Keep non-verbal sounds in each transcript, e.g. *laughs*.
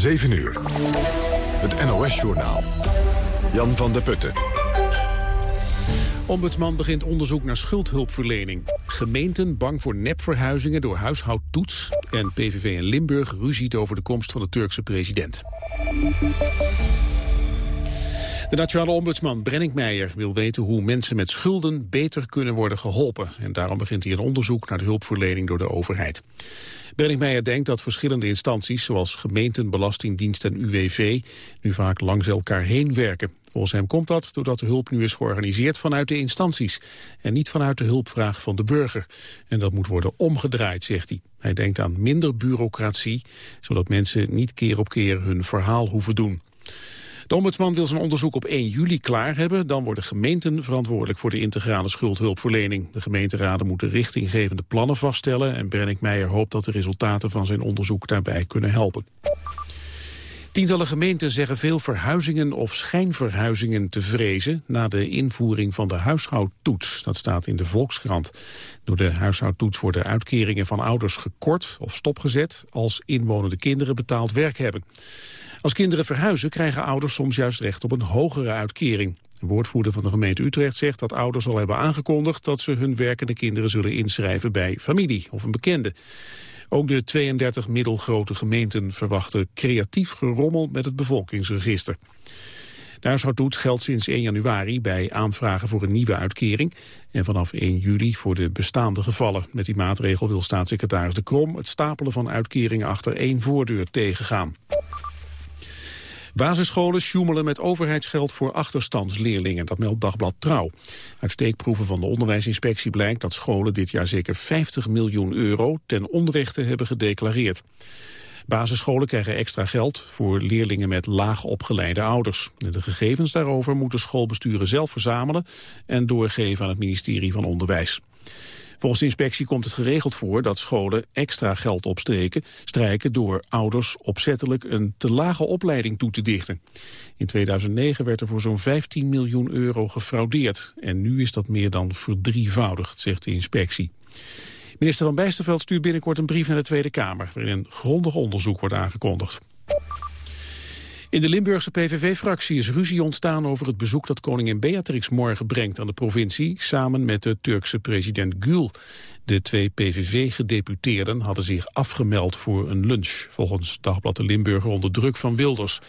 7 uur. Het NOS-journaal. Jan van der Putten. Ombudsman begint onderzoek naar schuldhulpverlening. Gemeenten bang voor nepverhuizingen door huishoudtoets. En PVV in Limburg ruziet over de komst van de Turkse president. De nationale ombudsman Brennick Meijer wil weten hoe mensen met schulden beter kunnen worden geholpen. En daarom begint hij een onderzoek naar de hulpverlening door de overheid. Brennick Meijer denkt dat verschillende instanties zoals gemeenten, belastingdienst en UWV nu vaak langs elkaar heen werken. Volgens hem komt dat doordat de hulp nu is georganiseerd vanuit de instanties en niet vanuit de hulpvraag van de burger. En dat moet worden omgedraaid, zegt hij. Hij denkt aan minder bureaucratie, zodat mensen niet keer op keer hun verhaal hoeven doen. De ombudsman wil zijn onderzoek op 1 juli klaar hebben. Dan worden gemeenten verantwoordelijk voor de integrale schuldhulpverlening. De gemeenteraden moeten richtinggevende plannen vaststellen... en Brennick Meijer hoopt dat de resultaten van zijn onderzoek daarbij kunnen helpen. Tientallen gemeenten zeggen veel verhuizingen of schijnverhuizingen te vrezen na de invoering van de huishoudtoets. Dat staat in de Volkskrant. Door de huishoudtoets worden uitkeringen van ouders gekort of stopgezet als inwonende kinderen betaald werk hebben. Als kinderen verhuizen krijgen ouders soms juist recht op een hogere uitkering. Een woordvoerder van de gemeente Utrecht zegt dat ouders al hebben aangekondigd dat ze hun werkende kinderen zullen inschrijven bij familie of een bekende. Ook de 32 middelgrote gemeenten verwachten creatief gerommel met het bevolkingsregister. De huishoudtoets geldt sinds 1 januari bij aanvragen voor een nieuwe uitkering en vanaf 1 juli voor de bestaande gevallen. Met die maatregel wil staatssecretaris De Krom het stapelen van uitkeringen achter één voordeur tegengaan. Basisscholen sjoemelen met overheidsgeld voor achterstandsleerlingen. Dat meldt Dagblad Trouw. Uit steekproeven van de onderwijsinspectie blijkt dat scholen dit jaar zeker 50 miljoen euro ten onrechte hebben gedeclareerd. Basisscholen krijgen extra geld voor leerlingen met laag opgeleide ouders. De gegevens daarover moeten schoolbesturen zelf verzamelen en doorgeven aan het ministerie van Onderwijs. Volgens de inspectie komt het geregeld voor dat scholen extra geld opstreken, strijken door ouders opzettelijk een te lage opleiding toe te dichten. In 2009 werd er voor zo'n 15 miljoen euro gefraudeerd en nu is dat meer dan verdrievoudigd, zegt de inspectie. Minister van Bijsterveld stuurt binnenkort een brief naar de Tweede Kamer... waarin een grondig onderzoek wordt aangekondigd. In de Limburgse PVV-fractie is ruzie ontstaan over het bezoek dat koningin Beatrix morgen brengt aan de provincie, samen met de Turkse president Gül. De twee PVV-gedeputeerden hadden zich afgemeld voor een lunch, volgens Dagblad de Limburger onder druk van Wilders.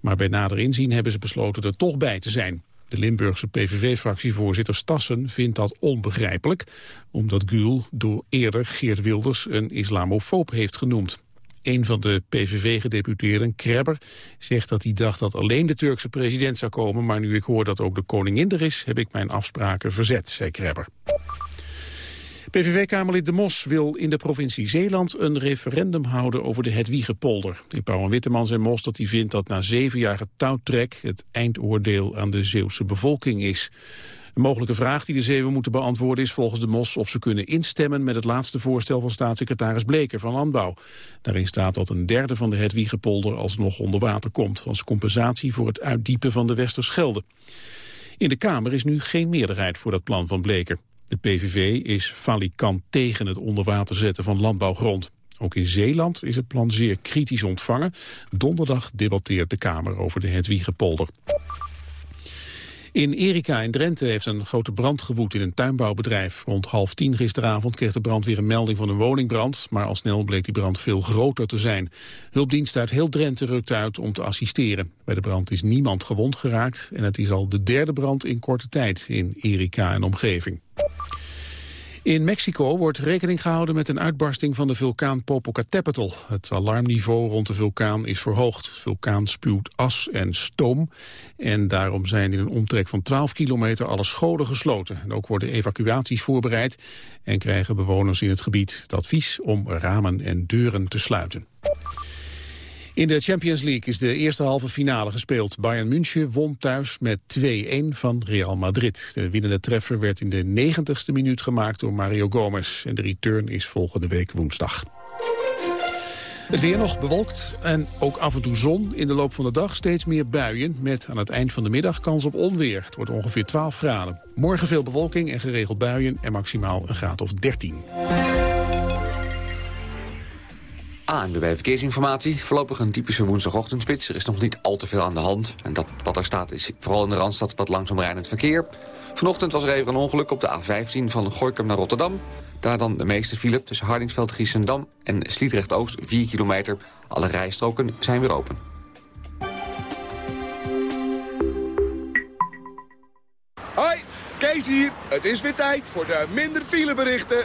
Maar bij nader inzien hebben ze besloten er toch bij te zijn. De Limburgse PVV-fractievoorzitter Stassen vindt dat onbegrijpelijk, omdat Gül door eerder Geert Wilders een islamofoob heeft genoemd. Een van de PVV-gedeputeerden, Krebber, zegt dat hij dacht dat alleen de Turkse president zou komen, maar nu ik hoor dat ook de koningin er is, heb ik mijn afspraken verzet, zei Krebber. PVV-kamerlid De Mos wil in de provincie Zeeland een referendum houden over de Hedwiegepolder. In Pauw en Witteman zei Mos dat hij vindt dat na zeven jaar touwtrek het eindoordeel aan de Zeeuwse bevolking is. Een mogelijke vraag die de Zeeuwen moeten beantwoorden is volgens de MOS of ze kunnen instemmen met het laatste voorstel van staatssecretaris Bleker van Landbouw. Daarin staat dat een derde van de Hedwiegepolder alsnog onder water komt als compensatie voor het uitdiepen van de Westerschelde. In de Kamer is nu geen meerderheid voor dat plan van Bleker. De PVV is falikant tegen het onder water zetten van landbouwgrond. Ook in Zeeland is het plan zeer kritisch ontvangen. Donderdag debatteert de Kamer over de Hedwiegepolder. In Erika in Drenthe heeft een grote brand gewoed in een tuinbouwbedrijf. Rond half tien gisteravond kreeg de brandweer een melding van een woningbrand, maar al snel bleek die brand veel groter te zijn. Hulpdiensten uit heel Drenthe rukte uit om te assisteren. Bij de brand is niemand gewond geraakt en het is al de derde brand in korte tijd in Erika en omgeving. In Mexico wordt rekening gehouden met een uitbarsting van de vulkaan Popocatépetl. Het alarmniveau rond de vulkaan is verhoogd. De vulkaan spuwt as en stoom. En daarom zijn in een omtrek van 12 kilometer alle scholen gesloten. En ook worden evacuaties voorbereid. En krijgen bewoners in het gebied het advies om ramen en deuren te sluiten. In de Champions League is de eerste halve finale gespeeld. Bayern München won thuis met 2-1 van Real Madrid. De winnende treffer werd in de 90ste minuut gemaakt door Mario Gomez. En de return is volgende week woensdag. Het weer nog bewolkt en ook af en toe zon. In de loop van de dag steeds meer buien met aan het eind van de middag kans op onweer. Het wordt ongeveer 12 graden. Morgen veel bewolking en geregeld buien en maximaal een graad of 13. ANWB Verkeersinformatie. Voorlopig een typische woensdagochtendspits. Er is nog niet al te veel aan de hand. En dat wat er staat is vooral in de Randstad wat langzaam rijdend verkeer. Vanochtend was er even een ongeluk op de A15 van Gooikum naar Rotterdam. Daar dan de meeste file tussen Hardingsveld, Giessendam en Sliedrecht-Oost 4 kilometer. Alle rijstroken zijn weer open. Hoi, Kees hier. Het is weer tijd voor de minder fileberichten.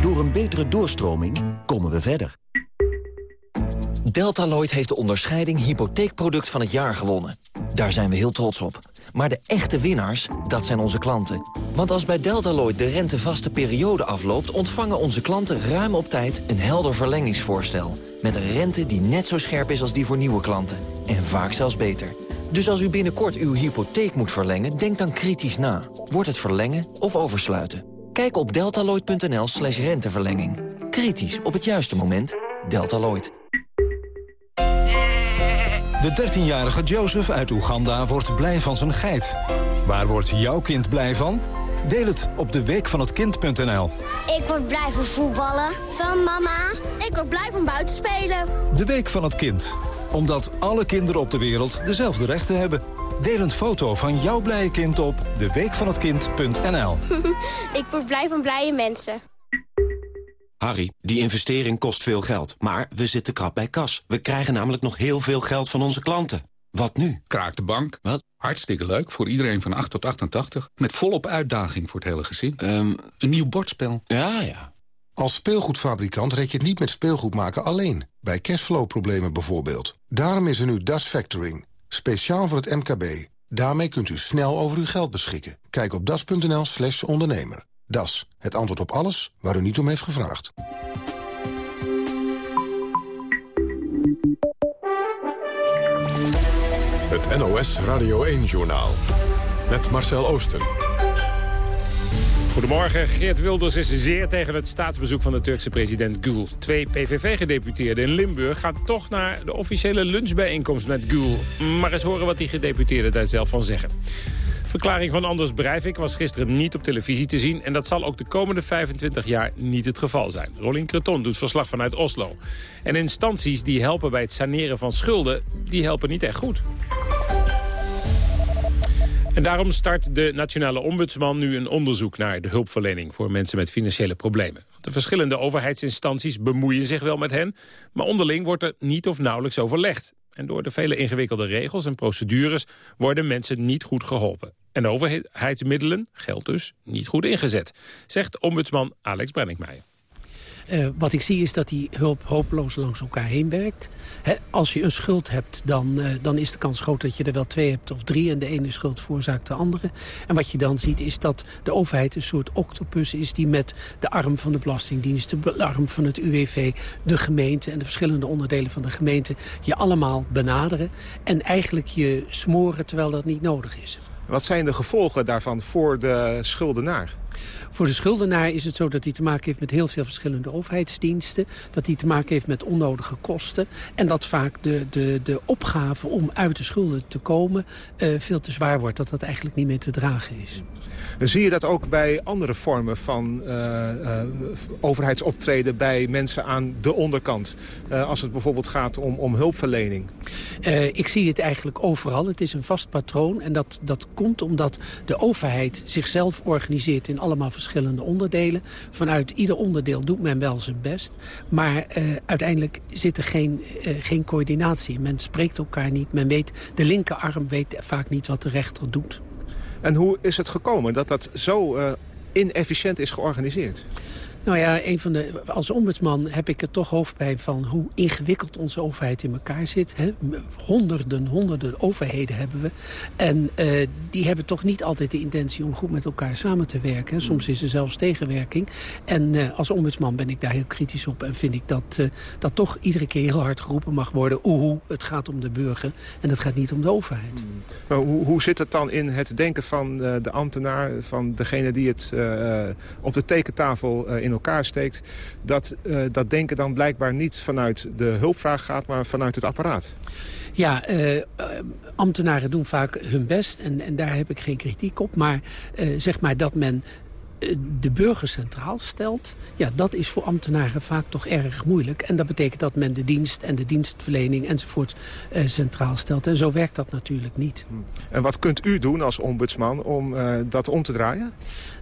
Door een betere doorstroming komen we verder. Deltaloid heeft de onderscheiding hypotheekproduct van het jaar gewonnen. Daar zijn we heel trots op. Maar de echte winnaars, dat zijn onze klanten. Want als bij Deltaloid de rentevaste periode afloopt... ontvangen onze klanten ruim op tijd een helder verlengingsvoorstel. Met een rente die net zo scherp is als die voor nieuwe klanten. En vaak zelfs beter. Dus als u binnenkort uw hypotheek moet verlengen, denk dan kritisch na. Wordt het verlengen of oversluiten? Kijk op deltaloid.nl slash renteverlenging. Kritisch op het juiste moment. Deltaloid. De 13-jarige Joseph uit Oeganda wordt blij van zijn geit. Waar wordt jouw kind blij van? Deel het op de week van het kind.nl. Ik word blij van voetballen. Van mama. Ik word blij van buiten spelen. De week van het kind. Omdat alle kinderen op de wereld dezelfde rechten hebben. Deel een foto van jouw blije kind op deweekvanhetkind.nl. *laughs* ik word blij van blije mensen. Harry, die investering kost veel geld, maar we zitten krap bij kas. We krijgen namelijk nog heel veel geld van onze klanten. Wat nu? Kraak de bank. Wat? Hartstikke leuk, voor iedereen van 8 tot 88. Met volop uitdaging voor het hele gezin. Um, Een nieuw bordspel. Ja, ja. Als speelgoedfabrikant red je het niet met speelgoed maken alleen. Bij cashflow-problemen bijvoorbeeld. Daarom is er nu Das Factoring. Speciaal voor het MKB. Daarmee kunt u snel over uw geld beschikken. Kijk op das.nl slash ondernemer. Das, het antwoord op alles waar u niet om heeft gevraagd. Het NOS Radio 1-journaal. Met Marcel Oosten. Goedemorgen. Geert Wilders is zeer tegen het staatsbezoek van de Turkse president Gül. Twee PVV-gedeputeerden in Limburg gaan toch naar de officiële lunchbijeenkomst met Gül. Maar eens horen wat die gedeputeerden daar zelf van zeggen. Verklaring van Anders Breivik was gisteren niet op televisie te zien... en dat zal ook de komende 25 jaar niet het geval zijn. Rolien Creton doet verslag vanuit Oslo. En instanties die helpen bij het saneren van schulden... die helpen niet echt goed. En daarom start de nationale ombudsman nu een onderzoek naar de hulpverlening voor mensen met financiële problemen. De verschillende overheidsinstanties bemoeien zich wel met hen, maar onderling wordt er niet of nauwelijks overlegd. En door de vele ingewikkelde regels en procedures worden mensen niet goed geholpen. En de overheidsmiddelen, geld dus, niet goed ingezet, zegt ombudsman Alex Brenningmeijer. Uh, wat ik zie is dat die hulp hopeloos langs elkaar heen werkt. Als je een schuld hebt, dan, uh, dan is de kans groot dat je er wel twee hebt of drie... en de ene schuld veroorzaakt de andere. En wat je dan ziet is dat de overheid een soort octopus is... die met de arm van de Belastingdienst, de arm van het UWV... de gemeente en de verschillende onderdelen van de gemeente... je allemaal benaderen en eigenlijk je smoren terwijl dat niet nodig is. Wat zijn de gevolgen daarvan voor de schuldenaar? Voor de schuldenaar is het zo dat hij te maken heeft met heel veel verschillende overheidsdiensten. Dat hij te maken heeft met onnodige kosten. En dat vaak de, de, de opgave om uit de schulden te komen uh, veel te zwaar wordt. Dat dat eigenlijk niet meer te dragen is. Zie je dat ook bij andere vormen van uh, uh, overheidsoptreden bij mensen aan de onderkant. Als het bijvoorbeeld gaat om, om hulpverlening. ik zie het eigenlijk overal. Het is een vast patroon en dat, dat komt omdat de overheid zichzelf organiseert in allemaal verschillende onderdelen. Vanuit ieder onderdeel doet men wel zijn best. Maar uiteindelijk zit er geen, geen coördinatie. Men spreekt elkaar niet. Men weet, de linkerarm weet vaak niet wat de rechter doet. En hoe is het gekomen dat dat zo uh, inefficiënt is georganiseerd? Nou ja, een van de, als ombudsman heb ik er toch hoofdpijn van hoe ingewikkeld onze overheid in elkaar zit. Hè. Honderden, honderden overheden hebben we. En uh, die hebben toch niet altijd de intentie om goed met elkaar samen te werken. Soms is er zelfs tegenwerking. En uh, als ombudsman ben ik daar heel kritisch op. En vind ik dat, uh, dat toch iedere keer heel hard geroepen mag worden. Oeh, het gaat om de burger en het gaat niet om de overheid. Maar hoe, hoe zit het dan in het denken van de ambtenaar, van degene die het op de tekentafel in elkaar steekt... dat dat denken dan blijkbaar niet vanuit de hulpvraag gaat, maar vanuit het apparaat? Ja, uh, ambtenaren doen vaak hun best en, en daar heb ik geen kritiek op. Maar zeg maar dat men de burger centraal stelt... ja, dat is voor ambtenaren vaak toch erg moeilijk. En dat betekent dat men de dienst en de dienstverlening enzovoort uh, centraal stelt. En zo werkt dat natuurlijk niet. En wat kunt u doen als ombudsman om uh, dat om te draaien?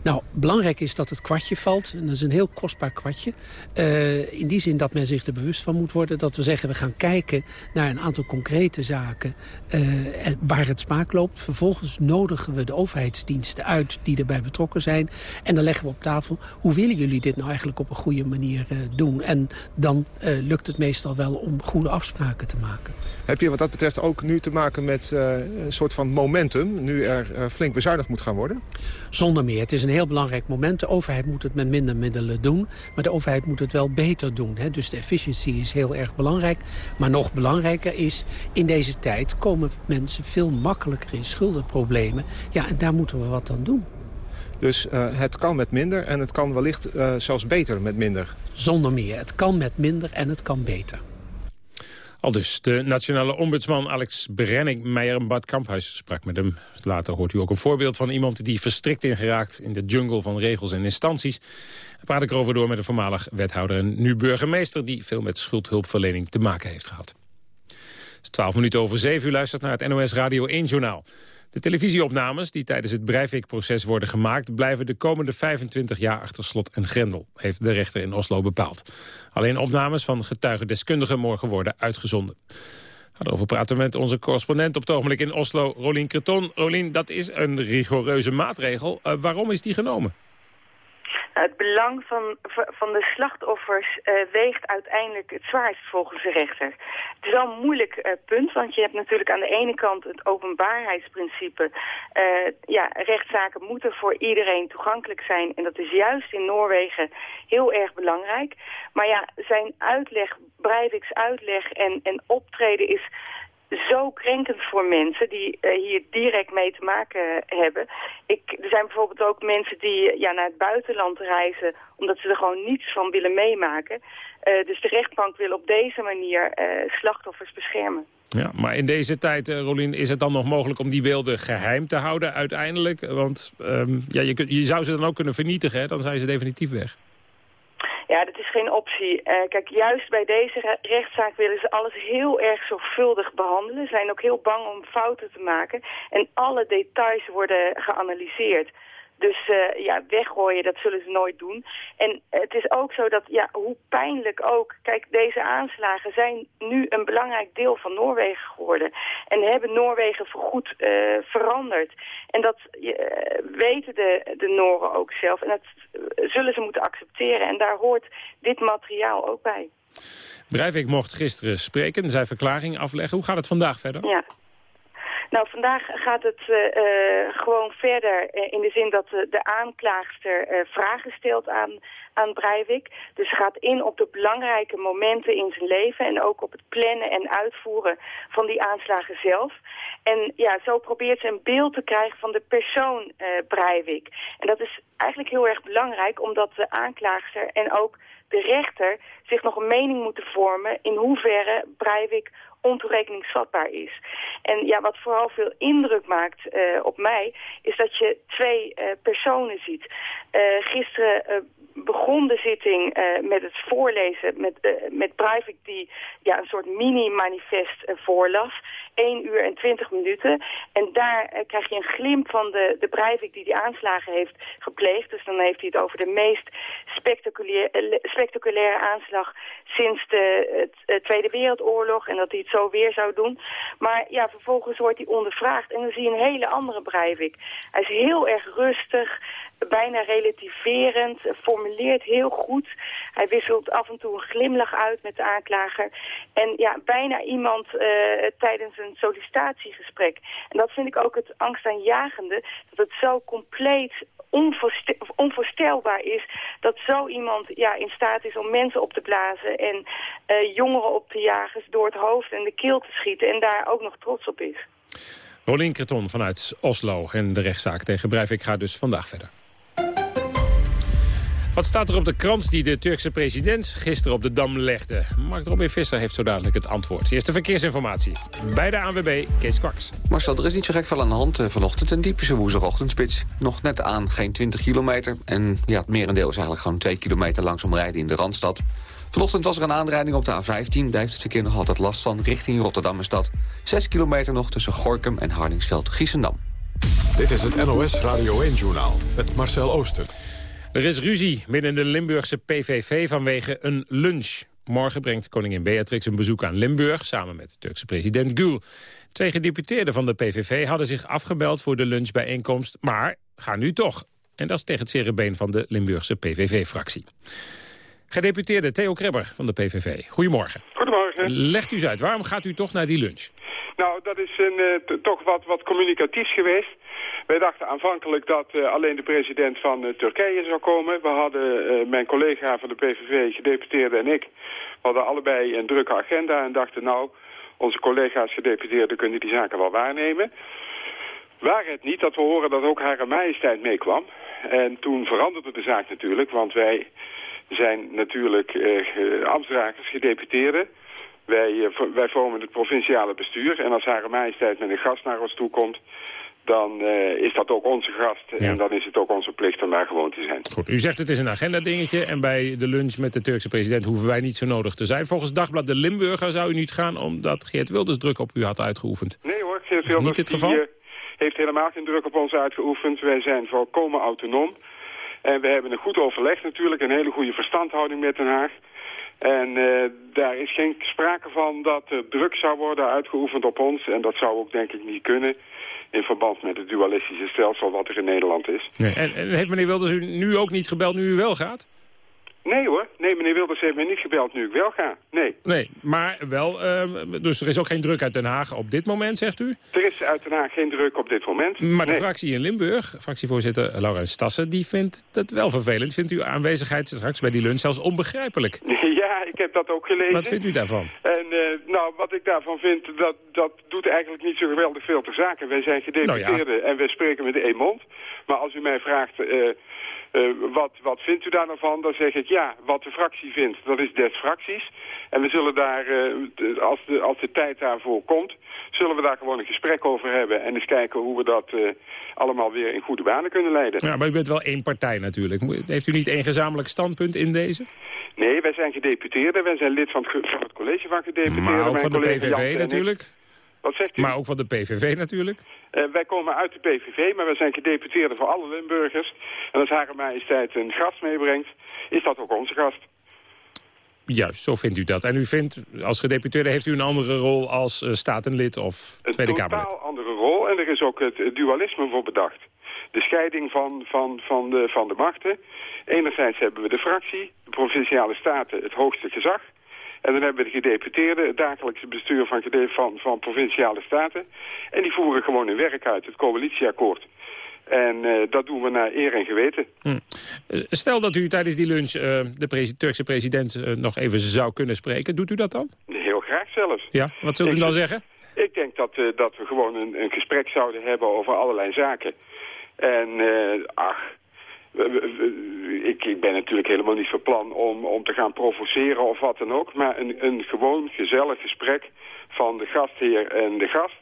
Nou, belangrijk is dat het kwartje valt. En dat is een heel kostbaar kwartje. Uh, in die zin dat men zich er bewust van moet worden. Dat we zeggen, we gaan kijken naar een aantal concrete zaken waar het spaak loopt. Vervolgens nodigen we de overheidsdiensten uit die erbij betrokken zijn... En dan leggen we op tafel, hoe willen jullie dit nou eigenlijk op een goede manier uh, doen? En dan lukt het meestal wel om goede afspraken te maken. Heb je wat dat betreft ook nu te maken met een soort van momentum... nu er flink bezuinigd moet gaan worden? Zonder meer. Het is een heel belangrijk moment. De overheid moet het met minder middelen doen. Maar de overheid moet het wel beter doen. Hè? Dus de efficiëntie is heel erg belangrijk. Maar nog belangrijker is, in deze tijd komen mensen veel makkelijker in schuldenproblemen. Ja, en daar moeten we wat aan doen. Dus uh, het kan met minder en het kan wellicht uh, zelfs beter met minder. Zonder meer. Het kan met minder en het kan beter. Al dus, de nationale ombudsman Alex Brenning, Meijer Bad Kamphuis sprak met hem. Later hoort u ook een voorbeeld van iemand die verstrikt in geraakt... in de jungle van regels en instanties. Daar praat ik erover door met een voormalig wethouder en nu burgemeester... die veel met schuldhulpverlening te maken heeft gehad. Het is 12 minuten over 7 u luistert naar het NOS Radio 1 Journaal. De televisieopnames die tijdens het Breivik-proces worden gemaakt... blijven de komende 25 jaar achter slot en grendel, heeft de rechter in Oslo bepaald. Alleen opnames van getuigendeskundigen morgen worden uitgezonden. Daarover praten we met onze correspondent op het ogenblik in Oslo, Rolien Creton. Rolien, dat is een rigoureuze maatregel. Uh, waarom is die genomen? Het belang van, van de slachtoffers uh, weegt uiteindelijk het zwaarst volgens de rechter. Het is wel een moeilijk uh, punt, want je hebt natuurlijk aan de ene kant het openbaarheidsprincipe. Uh, ja, rechtszaken moeten voor iedereen toegankelijk zijn en dat is juist in Noorwegen heel erg belangrijk. Maar ja, zijn uitleg, Breivik's uitleg en, en optreden is zo krenkend voor mensen die uh, hier direct mee te maken hebben. Ik, er zijn bijvoorbeeld ook mensen die ja, naar het buitenland reizen... omdat ze er gewoon niets van willen meemaken. Uh, dus de rechtbank wil op deze manier slachtoffers beschermen. Ja, maar in deze tijd, Rolien, is het dan nog mogelijk om die beelden geheim te houden uiteindelijk? Want um, ja, je, je zou ze dan ook kunnen vernietigen, dan zijn ze definitief weg. Ja, dat is geen optie. Uh, kijk, juist bij deze re rechtszaak willen ze alles heel erg zorgvuldig behandelen. Ze zijn ook heel bang om fouten te maken. En alle details worden geanalyseerd. Dus uh, ja, weggooien, dat zullen ze nooit doen. En het is ook zo dat, ja, hoe pijnlijk ook... Kijk, deze aanslagen zijn nu een belangrijk deel van Noorwegen geworden. En hebben Noorwegen voorgoed uh, veranderd. En dat uh, weten de, de Noren ook zelf. En dat zullen ze moeten accepteren. En daar hoort dit materiaal ook bij. Breivik mocht gisteren spreken, zijn verklaring afleggen. Hoe gaat het vandaag verder? Ja. Nou, vandaag gaat het uh, uh, gewoon verder uh, in de zin dat de aanklaagster vragen stelt aan, aan Breivik. Dus gaat in op de belangrijke momenten in zijn leven en ook op het plannen en uitvoeren van die aanslagen zelf. En ja, zo probeert ze een beeld te krijgen van de persoon Breivik. En dat is eigenlijk heel erg belangrijk omdat de aanklaagster en ook de rechter zich nog een mening moeten vormen in hoeverre Breivik ontoerekeningsvatbaar is. En ja, wat vooral veel indruk maakt uh, op mij, is dat je twee uh, personen ziet. Uh, gisteren begon de zitting met het voorlezen met, met Breivik die ja, een soort mini-manifest voorlas. 1 uur en 20 minuten. En daar uh, krijg je een glimp van de, de Breivik die die aanslagen heeft gepleegd. Dus dan heeft hij het over de meest spectaculaire, spectaculaire aanslag sinds de het, Tweede Wereldoorlog. En dat hij het zo weer zou doen. Maar ja, vervolgens wordt hij ondervraagd. En dan zie je een hele andere Breivik. Hij is heel erg rustig. bijna relativerend, formuleert heel goed. Hij wisselt af en toe een glimlach uit met de aanklager. En ja, bijna iemand tijdens een sollicitatiegesprek. En dat vind ik ook het angstaanjagende, dat het zo compleet onvoorstelbaar is dat zo iemand ja, in staat is om mensen op te blazen en uh, jongeren op te jagen door het hoofd en de keel te schieten en daar ook nog trots op is. Rolien Kreton vanuit Oslo en de rechtszaak tegen Breivik gaat dus vandaag verder. Wat staat er op de krans die de Turkse president gisteren op de Dam legde? Mark Robin Visser heeft zo dadelijk het antwoord. Eerste verkeersinformatie bij de ANWB, Kees Kwaks. Marcel, er is niet zo gek veel aan de hand eh, vanochtend. Een typische woensdagochtendspits. Nog net aan, geen 20 kilometer. En ja, het merendeel is eigenlijk gewoon 2 kilometer langzaam rijden in de Randstad. Vanochtend was er een aanrijding op de A15. Daar heeft het verkeer nog altijd last van, richting Rotterdam en stad. 6 kilometer nog tussen Gorkum en Hardingsveld-Giessendam. Dit is het NOS Radio 1-journaal met Marcel Ooster. Er is ruzie binnen de Limburgse PVV vanwege een lunch. Morgen brengt koningin Beatrix een bezoek aan Limburg... samen met de Turkse president Gül. Twee gedeputeerden van de PVV hadden zich afgebeld voor de lunchbijeenkomst... maar gaan nu toch. En dat is tegen het cerebeen van de Limburgse PVV-fractie. Gedeputeerde Theo Krebber van de PVV. Goedemorgen. Goedemorgen. Legt u eens uit, waarom gaat u toch naar die lunch? Nou, dat is een, uh, toch wat, wat communicatiefs geweest. Wij dachten aanvankelijk dat uh, alleen de president van uh, Turkije zou komen. We hadden mijn collega van de PVV, gedeputeerde en ik... hadden allebei een drukke agenda en dachten... nou, onze collega's gedeputeerden kunnen die zaken wel waarnemen. Waar het niet dat we horen dat ook Hare Majesteit meekwam. En toen veranderde de zaak natuurlijk, want wij zijn natuurlijk uh, ambtsdragers, gedeputeerden. Wij, wij vormen het provinciale bestuur. En als Hare Majesteit met een gast naar ons toe komt... dan uh, is dat ook onze gast. Ja. En dan is het ook onze plicht om daar gewoon te zijn. Goed, u zegt het is een agenda-dingetje. En bij de lunch met de Turkse president hoeven wij niet zo nodig te zijn. Volgens Dagblad de Limburger zou u niet gaan... omdat Geert Wilders druk op u had uitgeoefend. Nee hoor, Geert Wilders niet het geval? Die, heeft helemaal geen druk op ons uitgeoefend. Wij zijn volkomen autonoom. En we hebben een goed overleg natuurlijk, een hele goede verstandhouding met Den Haag. En uh, daar is geen sprake van dat er druk zou worden uitgeoefend op ons. En dat zou ook denk ik niet kunnen in verband met het dualistische stelsel wat er in Nederland is. Nee. En, en heeft meneer Wilders u nu ook niet gebeld nu u wel gaat? Nee hoor. Nee, meneer Wilders heeft mij niet gebeld nu ik wel ga. Nee. Nee, maar wel... Uh, dus er is ook geen druk uit Den Haag op dit moment, zegt u? Er is uit Den Haag geen druk op dit moment. Maar de fractie in Limburg, fractievoorzitter Laurens Stassen... die vindt het wel vervelend. Vindt uw aanwezigheid straks bij die lunch zelfs onbegrijpelijk? *laughs* Ja, ik heb dat ook gelezen. Wat vindt u daarvan? En uh, nou, wat ik daarvan vind, dat, dat doet eigenlijk niet zo geweldig veel ter zake. Wij zijn gedeputeerden nou ja. en wij spreken met één mond. Maar als u mij vraagt... Uh, uh, wat, wat vindt u daar nou van? Dan zeg ik ja, wat de fractie vindt, dat is des fracties. En we zullen daar, uh, als, de, als de tijd daarvoor komt, zullen we daar gewoon een gesprek over hebben. En eens kijken hoe we dat uh, allemaal weer in goede banen kunnen leiden. Ja, maar u bent wel één partij natuurlijk. Heeft u niet één gezamenlijk standpunt in deze? Nee, wij zijn gedeputeerden. Wij zijn lid van het, van het college van gedeputeerden. Maar ook Mijn van de PVV natuurlijk? Wat zegt u? Maar ook van de PVV natuurlijk? Uh, wij komen uit de PVV, maar wij zijn gedeputeerden voor alle Limburgers. En als Hare Majesteit een gast meebrengt, is dat ook onze gast. Juist, zo vindt u dat. En u vindt, als gedeputeerde heeft u een andere rol als uh, statenlid of een Tweede Kamerlid? Een totaal andere rol en er is ook het, het dualisme voor bedacht. De scheiding van, van, van, de, van de machten. Enerzijds hebben we de fractie, de provinciale staten, het hoogste gezag. En dan hebben we de gedeputeerden, het dagelijkse bestuur van, van, van provinciale staten. En die voeren gewoon hun werk uit, het coalitieakkoord. En uh, dat doen we naar eer en geweten. Hm. Stel dat u tijdens die lunch uh, de presi Turkse president uh, nog even zou kunnen spreken. Doet u dat dan? Heel graag zelfs. Ja, wat zult u ik, dan zeggen? Ik denk dat, dat we gewoon een, een, gesprek zouden hebben over allerlei zaken. En ach, ik, ik, ben natuurlijk helemaal niet van plan om, om te gaan provoceren of wat dan ook. Maar een, een gewoon gezellig gesprek van de gastheer en de gast,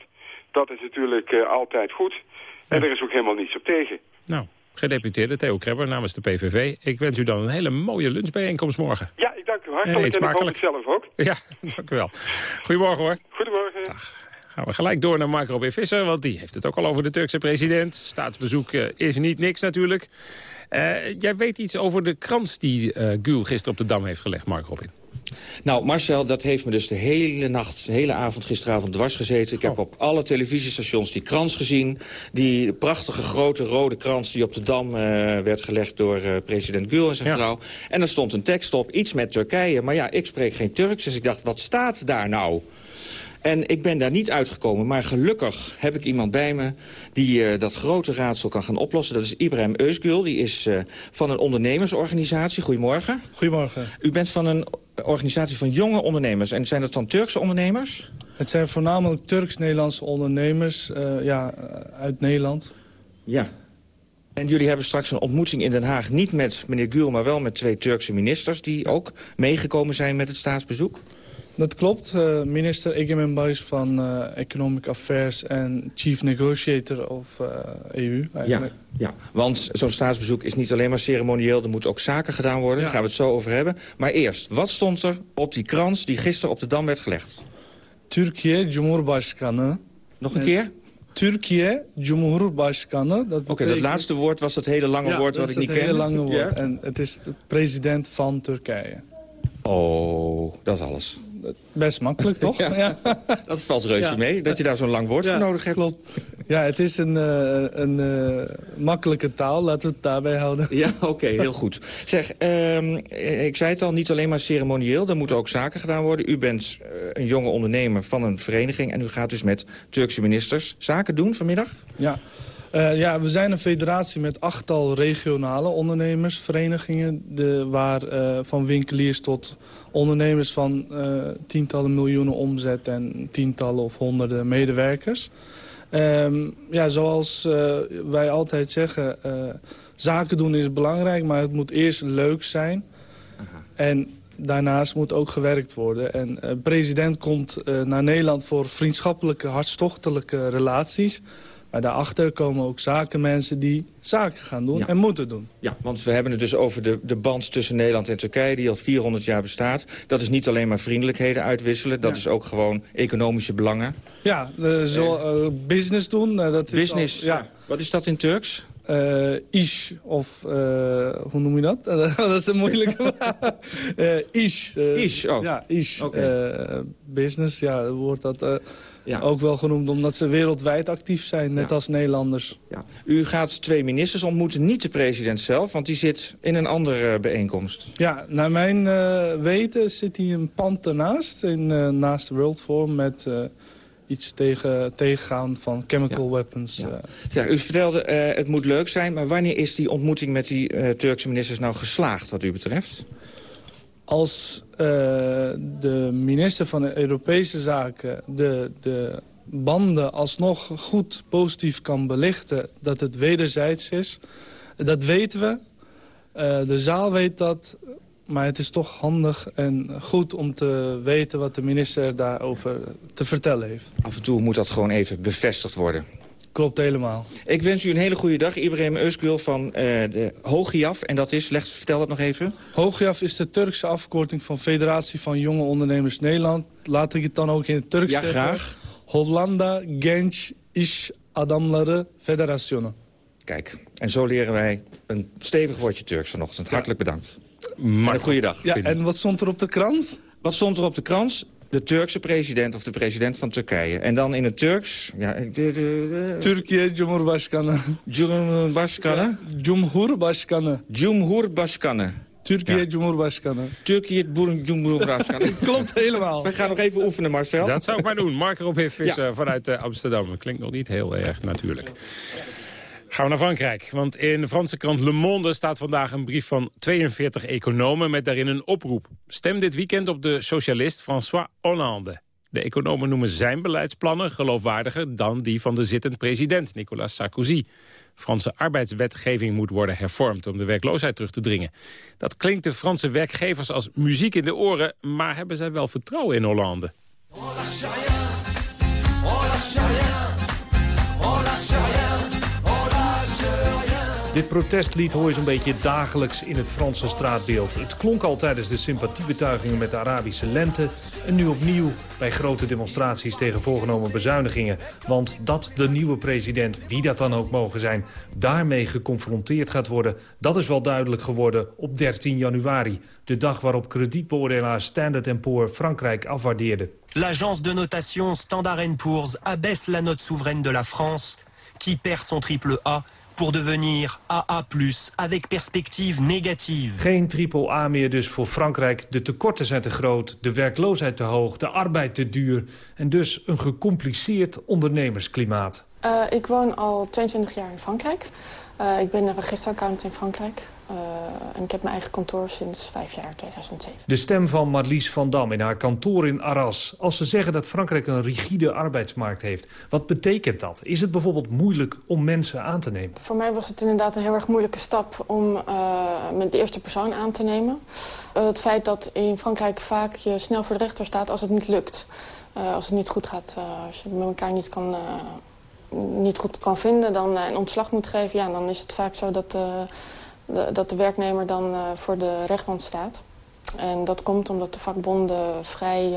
dat is natuurlijk uh, altijd goed. En er is ook helemaal niets op tegen. Nou, gedeputeerde Theo Krebber namens de PVV. Ik wens u dan een hele mooie lunchbijeenkomst morgen. Ja, ik dank u hartelijk en, en ik hoop zelf ook. Ja, *laughs* dank u wel. Goedemorgen hoor. Goedemorgen. Gaan we gelijk door naar Marco B. Visser, want die heeft het ook al over de Turkse president. Staatsbezoek uh, is niet niks natuurlijk. Uh, jij weet iets over de krans die uh, Gül gisteren op de Dam heeft gelegd, Mark Robin. Nou, Marcel, dat heeft me dus de hele nacht, de hele avond gisteravond dwars gezeten. Ik heb op alle televisiestations die krans gezien. Die prachtige grote rode krans die op de Dam uh, werd gelegd door uh, president Gül en zijn ja. vrouw. En er stond een tekst op, iets met Turkije. Maar ja, ik spreek geen Turks, dus ik dacht, wat staat daar nou? En ik ben daar niet uitgekomen, maar gelukkig heb ik iemand bij me... die uh, dat grote raadsel kan gaan oplossen. Dat is Ibrahim Eusgul, die is uh, van een ondernemersorganisatie. Goedemorgen. Goedemorgen. U bent van een organisatie van jonge ondernemers. En zijn dat dan Turkse ondernemers? Het zijn voornamelijk Turks-Nederlandse ondernemers uh, ja, uit Nederland. Ja. En jullie hebben straks een ontmoeting in Den Haag... niet met meneer Gül, maar wel met twee Turkse ministers... die ook meegekomen zijn met het staatsbezoek? Dat klopt. Uh, minister Egemen Buis van uh, Economic Affairs en Chief Negotiator of uh, EU. Ja, ja, want zo'n staatsbezoek is niet alleen maar ceremonieel. Er moeten ook zaken gedaan worden. Ja. Daar gaan we het zo over hebben. Maar eerst, wat stond er op die krans die gisteren op de Dam werd gelegd? Türkiye Cumhurbaşkanı. Nog een keer? Türkiye Cumhurbaşkanı. Oké, okay, dat laatste woord was dat hele lange ja, woord wat ik niet ken. Ja, dat hele lange woord. En het is de president van Turkije. Oh, dat is alles. Best makkelijk, toch? *laughs* ja. ja. Dat valt reuze ja. mee, dat je daar zo'n lang woord ja, voor nodig hebt. Klopt. Ja, het is een, uh, een uh, makkelijke taal, laten we het daarbij houden. Ja, oké, okay, heel goed. Zeg, um, ik zei het al, niet alleen maar ceremonieel, er moeten ook zaken gedaan worden. U bent uh, een jonge ondernemer van een vereniging en u gaat dus met Turkse ministers zaken doen vanmiddag? Ja. Uh, ja, we zijn een federatie met achttal regionale ondernemersverenigingen... De, waar uh, van winkeliers tot ondernemers van uh, tientallen miljoenen omzet... en tientallen of honderden medewerkers. Um, ja, zoals wij altijd zeggen, zaken doen is belangrijk... maar het moet eerst leuk zijn. Aha. En daarnaast moet ook gewerkt worden. En de president komt naar Nederland voor vriendschappelijke, hartstochtelijke relaties... Maar daarachter komen ook zakenmensen die zaken gaan doen ja. en moeten doen. Ja, want we hebben het dus over de, de band tussen Nederland en Turkije... die al 400 jaar bestaat. Dat is niet alleen maar vriendelijkheden uitwisselen. Dat ja. is ook gewoon economische belangen. Ja, uh, zo, uh, business doen. Uh, dat business, is al, ja. Wat is dat in Turks? Uh, ish, of uh, hoe noem je dat? *laughs* dat is een moeilijke *laughs* uh, Ish. ish, oh. Ja, ish. Okay. business, ja, wordt dat... Ja. Ook wel genoemd omdat ze wereldwijd actief zijn, net ja. als Nederlanders. Ja. U gaat twee ministers ontmoeten, niet de president zelf... want die zit in een andere bijeenkomst. Ja, naar mijn uh, weten zit hij een pand ernaast... In, uh, naast de World Forum met... Uh, iets tegen, tegengaan van chemical ja. weapons. Ja. ja. u vertelde, het moet leuk zijn, maar wanneer is die ontmoeting met die Turkse ministers nou geslaagd wat u betreft? Als uh, de minister van de Europese Zaken de, de banden alsnog goed positief kan belichten... dat het wederzijds is, dat weten we. Uh, de zaal weet dat, maar het is toch handig en goed om te weten... wat de minister daarover te vertellen heeft. Af en toe moet dat gewoon even bevestigd worden. Klopt helemaal. Ik wens u een hele goede dag. Ibrahim Özgül van uh, de Hogiaf. En dat is, leg, vertel dat nog even. Hogiaf is de Turkse afkorting van Federatie van Jonge Ondernemers Nederland. Laat ik het dan ook in het Turks ja, zeggen. graag. Hollanda Genç İş Adamları Federasyonu. Kijk, en zo leren wij een stevig woordje Turks vanochtend. Hartelijk bedankt. Maar een goede dag. Ja, en wat stond er op de krans? Wat stond er op de krans? De Turkse president of de president van Turkije. En dan in het Turks... Ja, de, de, de... Türkiye Cumhurbaşkanı. Cumhurbaşkanı? Cumhurbaşkanı. Cumhurbaşkanı. Türkiye ja. Cumhurbaşkanı. Turkië Cumhurbaşkanı. *laughs* Klopt helemaal. We gaan nog even oefenen, Marcel. Dat zou ik maar doen. Mark Visser ja. vanuit uh, Amsterdam. Klinkt nog niet heel erg natuurlijk. Gaan we naar Frankrijk. Want in de Franse krant Le Monde staat vandaag een brief van 42 economen... met daarin een oproep. Stem dit weekend op de socialist François Hollande. De economen noemen zijn beleidsplannen geloofwaardiger... dan die van de zittend president, Nicolas Sarkozy. Franse arbeidswetgeving moet worden hervormd om de werkloosheid terug te dringen. Dat klinkt de Franse werkgevers als muziek in de oren... maar hebben zij wel vertrouwen in Hollande? Dit protestlied hoor je zo'n beetje dagelijks in het Franse straatbeeld. Het klonk al tijdens de sympathiebetuigingen met de Arabische lente... en nu opnieuw bij grote demonstraties tegen voorgenomen bezuinigingen. Want dat de nieuwe president, wie dat dan ook mogen zijn... daarmee geconfronteerd gaat worden, dat is wel duidelijk geworden op 13 januari. De dag waarop kredietbeoordelaar Standard Poor Frankrijk afwaardeerde. L'agence de notation Standard Poor's abaisse la note souveraine de la France... qui perd son triple A pour devenir AA+, avec perspective négative. Geen triple A meer dus voor Frankrijk. De tekorten zijn te groot, de werkloosheid te hoog, de arbeid te duur... en dus een gecompliceerd ondernemersklimaat. Uh, ik woon al 22 jaar in Frankrijk. Uh, ik ben een registeraccountant in Frankrijk. Uh, en ik heb mijn eigen kantoor sinds 5 jaar, 2007. De stem van Marlies van Dam in haar kantoor in Arras. Als ze zeggen dat Frankrijk een rigide arbeidsmarkt heeft. Wat betekent dat? Is het bijvoorbeeld moeilijk om mensen aan te nemen? Voor mij was het inderdaad een heel erg moeilijke stap om uh, met de eerste persoon aan te nemen. Het feit dat in Frankrijk vaak je snel voor de rechter staat als het niet lukt. als het niet goed gaat, als je met elkaar niet kan niet goed kan vinden, dan een ontslag moet geven... Ja, dan is het vaak zo dat, uh, de, dat de werknemer dan uh, voor de rechtbank staat. En dat komt omdat de vakbonden vrij,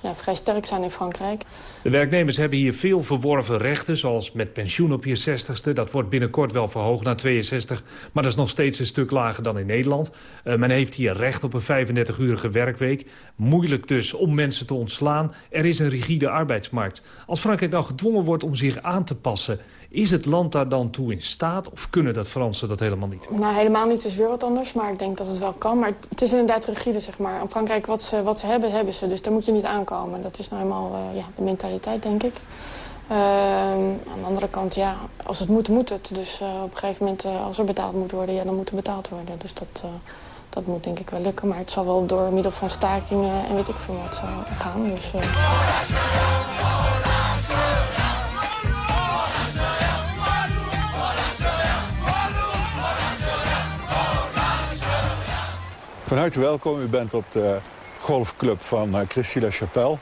ja, vrij sterk zijn in Frankrijk. De werknemers hebben hier veel verworven rechten, zoals met pensioen op je 60ste. Dat wordt binnenkort wel verhoogd naar 62, maar dat is nog steeds een stuk lager dan in Nederland. Uh, men heeft hier recht op een 35-urige werkweek. Moeilijk dus om mensen te ontslaan. Er is een rigide arbeidsmarkt. Als Frankrijk nou gedwongen wordt om zich aan te passen... is het land daar dan toe in staat of kunnen dat Fransen dat helemaal niet? Nou, helemaal niet is weer wat anders, maar ik denk dat het wel kan. Maar het is inderdaad rigide, zeg maar. In Frankrijk, wat ze, wat ze hebben, hebben ze. Dus daar moet je niet aankomen. Dat is nou eenmaal uh, ja, de mentaliteit denk ik. Uh, aan de andere kant, ja, als het moet, moet het. Dus uh, op een gegeven moment, uh, als er betaald moet worden, ja, dan moet er betaald worden. Dus dat, dat moet denk ik wel lukken. Maar het zal wel door middel van stakingen en weet ik veel wat gaan. Dus, Van harte welkom. U bent op de golfclub van Christy Chapelle.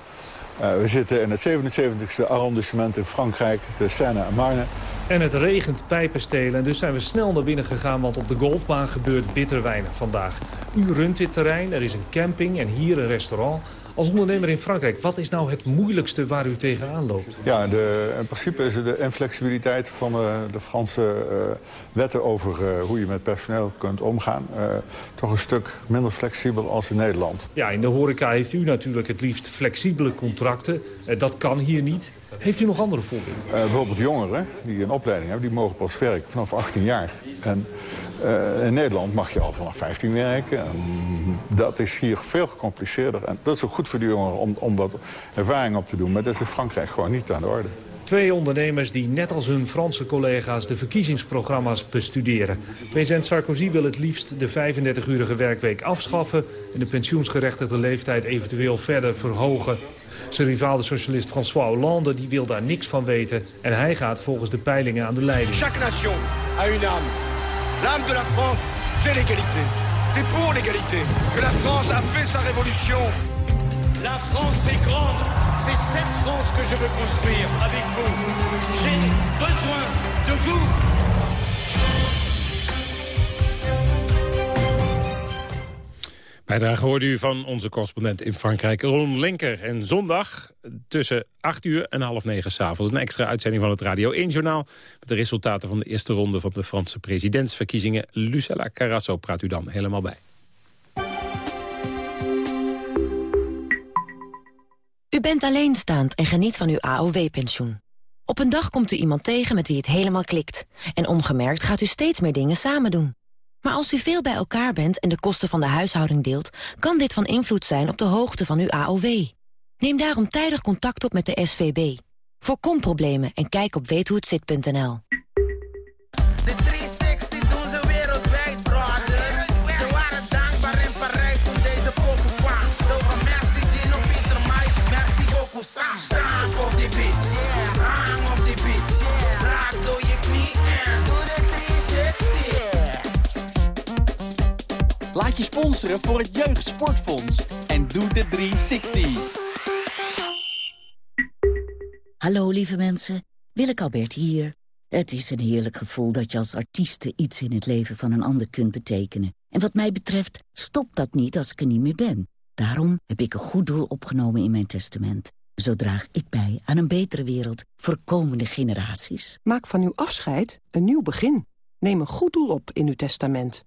Uh, we zitten in het 77e arrondissement in Frankrijk, de Seine en Marne. En het regent pijpenstelen, dus zijn we snel naar binnen gegaan... want op de golfbaan gebeurt bitter weinig vandaag. U runt dit terrein, er is een camping en hier een restaurant. Als ondernemer in Frankrijk, wat is nou het moeilijkste waar u tegenaan loopt? Ja, de, in principe is het de inflexibiliteit van de, de Franse uh, wetten... over uh, hoe je met personeel kunt omgaan. Uh, toch een stuk minder flexibel als in Nederland. Ja, in de horeca heeft u natuurlijk het liefst flexibele contracten. dat kan hier niet. Heeft u nog andere voorbeelden? bijvoorbeeld jongeren die een opleiding hebben, die mogen pas werken vanaf 18 jaar. En uh, in Nederland mag je al vanaf 15 werken. En dat is hier veel gecompliceerder. En dat is ook goed voor de jongeren om, om wat ervaring op te doen. Maar dat is in Frankrijk gewoon niet aan de orde. Twee ondernemers die net als hun Franse collega's de verkiezingsprogramma's bestuderen. President Sarkozy wil het liefst de 35-urige werkweek afschaffen... en de pensioensgerechtigde leeftijd eventueel verder verhogen. Zijn rivaal de socialist François Hollande die wil daar niks van weten... en hij gaat volgens de peilingen aan de leiding. Chaque nation a une âme. L'âme de la France, c'est l'égalité. C'est pour l'égalité que la France a fait sa révolution. La France est grande. C'est cette France que je veux construire avec vous. J'ai besoin de vous. Bijdrage hoorde u van onze correspondent in Frankrijk, Ron Linker. En zondag tussen 8 uur en half negen s'avonds... een extra uitzending van het Radio 1-journaal... met de resultaten van de eerste ronde van de Franse presidentsverkiezingen. Lucella Carrasso praat u dan helemaal bij. U bent alleenstaand en geniet van uw AOW-pensioen. Op een dag komt u iemand tegen met wie het helemaal klikt. En ongemerkt gaat u steeds meer dingen samen doen. Maar als u veel bij elkaar bent en de kosten van de huishouding deelt... kan dit van invloed zijn op de hoogte van uw AOW. Neem daarom tijdig contact op met de SVB. Voorkom problemen en kijk op weethohetzit.nl. De 360 doen ze wereldwijd, waren dankbaar deze merci merci. Je sponsoren voor het Jeugdsportfonds. En doe de 360. Hallo lieve mensen, Willeke Albert hier. Het is een heerlijk gevoel dat je als artieste iets in het leven van een ander kunt betekenen. En wat mij betreft stopt dat niet als ik er niet meer ben. Daarom heb ik een goed doel opgenomen in mijn testament. Zo draag ik bij aan een betere wereld voor komende generaties. Maak van uw afscheid een nieuw begin. Neem een goed doel op in uw testament.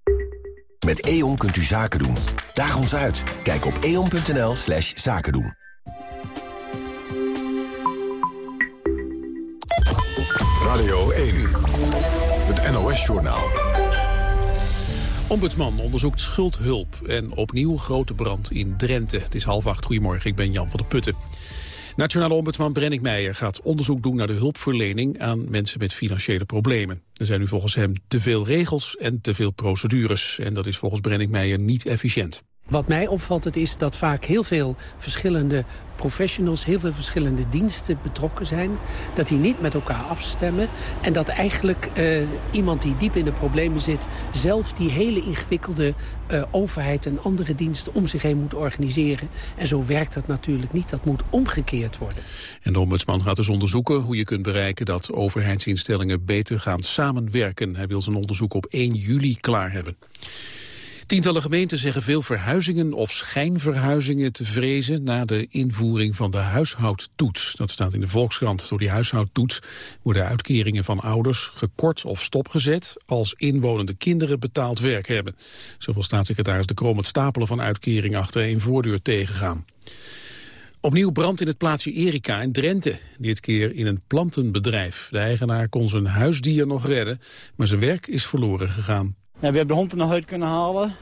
Met E.ON kunt u zaken doen. Daag ons uit. Kijk op eon.nl slash zaken doen. Radio 1. Het NOS-journaal. Ombudsman onderzoekt schuldhulp en opnieuw grote brand in Drenthe. Het is half acht. Goedemorgen, ik ben Jan van der Putten. Nationale ombudsman Brennick Meijer gaat onderzoek doen naar de hulpverlening aan mensen met financiële problemen. Er zijn nu volgens hem te veel regels en te veel procedures. En dat is volgens Brennick Meijer niet efficiënt. Wat mij opvalt het is dat vaak heel veel verschillende professionals, heel veel verschillende diensten betrokken zijn. Dat die niet met elkaar afstemmen. En dat eigenlijk uh, iemand die diep in de problemen zit... zelf die hele ingewikkelde uh, overheid en andere diensten om zich heen moet organiseren. En zo werkt dat natuurlijk niet. Dat moet omgekeerd worden. En de ombudsman gaat dus onderzoeken hoe je kunt bereiken... dat overheidsinstellingen beter gaan samenwerken. Hij wil zijn onderzoek op 1 juli klaar hebben. Tientallen gemeenten zeggen veel verhuizingen of schijnverhuizingen te vrezen na de invoering van de huishoudtoets. Dat staat in de Volkskrant. Door die huishoudtoets worden uitkeringen van ouders gekort of stopgezet als inwonende kinderen betaald werk hebben. Zoveel staatssecretaris De Krom het stapelen van uitkeringen achter een voordeur tegengaan. Opnieuw brand in het plaatsje Erika in Drenthe. Dit keer in een plantenbedrijf. De eigenaar kon zijn huisdier nog redden, maar zijn werk is verloren gegaan. Ja, we hebben de hond er nog uit kunnen halen.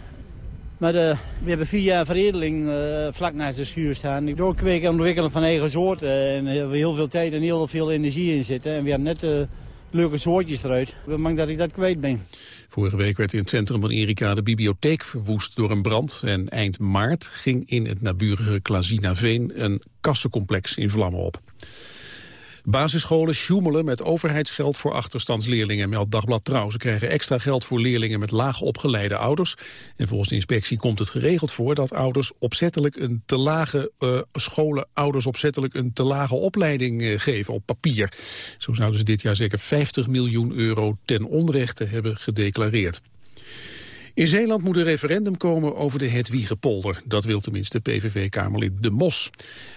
Maar de, we hebben vier jaar veredeling uh, vlak naast de schuur staan. Ik doorkweken en ontwikkelen van eigen soorten. En er hebben heel veel tijd en heel veel energie in zitten. En we hebben net leuke soortjes eruit. Ik ben dat ik dat kwijt ben. Vorige week werd in het centrum van Erika de bibliotheek verwoest door een brand. En eind maart ging in het naburige Klazinaveen een kassencomplex in vlammen op. Basisscholen sjoemelen met overheidsgeld voor achterstandsleerlingen, meldt Dagblad Trouw. Ze krijgen extra geld voor leerlingen met laag opgeleide ouders. En volgens de inspectie komt het geregeld voor dat ouders opzettelijk een te lage, uh, scholen ouders opzettelijk een te lage opleiding uh, geven op papier. Zo zouden ze dit jaar zeker 50 miljoen euro ten onrechte hebben gedeclareerd. In Zeeland moet een referendum komen over de Hedwiegepolder. Dat wil tenminste PVV-kamerlid De Mos.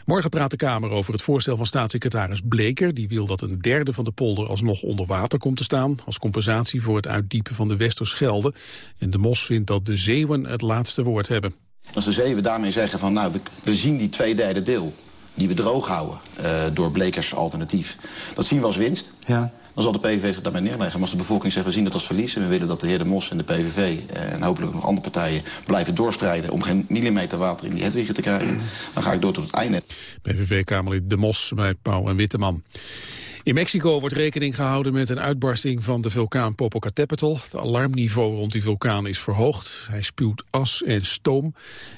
Morgen praat de Kamer over het voorstel van staatssecretaris Bleker. Die wil dat een derde van de polder alsnog onder water komt te staan... als compensatie voor het uitdiepen van de Westerschelde. En De Mos vindt dat de Zeeuwen het laatste woord hebben. Als de Zeeuwen daarmee zeggen van nou, we, we zien die tweederde deel die we droog houden uh, door Blekers alternatief. Dat zien we als winst. Ja. Dan zal de PVV zich daarbij neerleggen. Maar als de bevolking zegt, we zien dat als verlies... en we willen dat de heer De Mos en de PVV eh, en hopelijk nog andere partijen... blijven doorstrijden om geen millimeter water in die Hedwiggen te krijgen... dan ga ik door tot het einde. PVV-kamerlid De Mos bij Pauw en Witteman. In Mexico wordt rekening gehouden met een uitbarsting van de vulkaan Popocatépetl. Het alarmniveau rond die vulkaan is verhoogd. Hij spuwt as en stoom.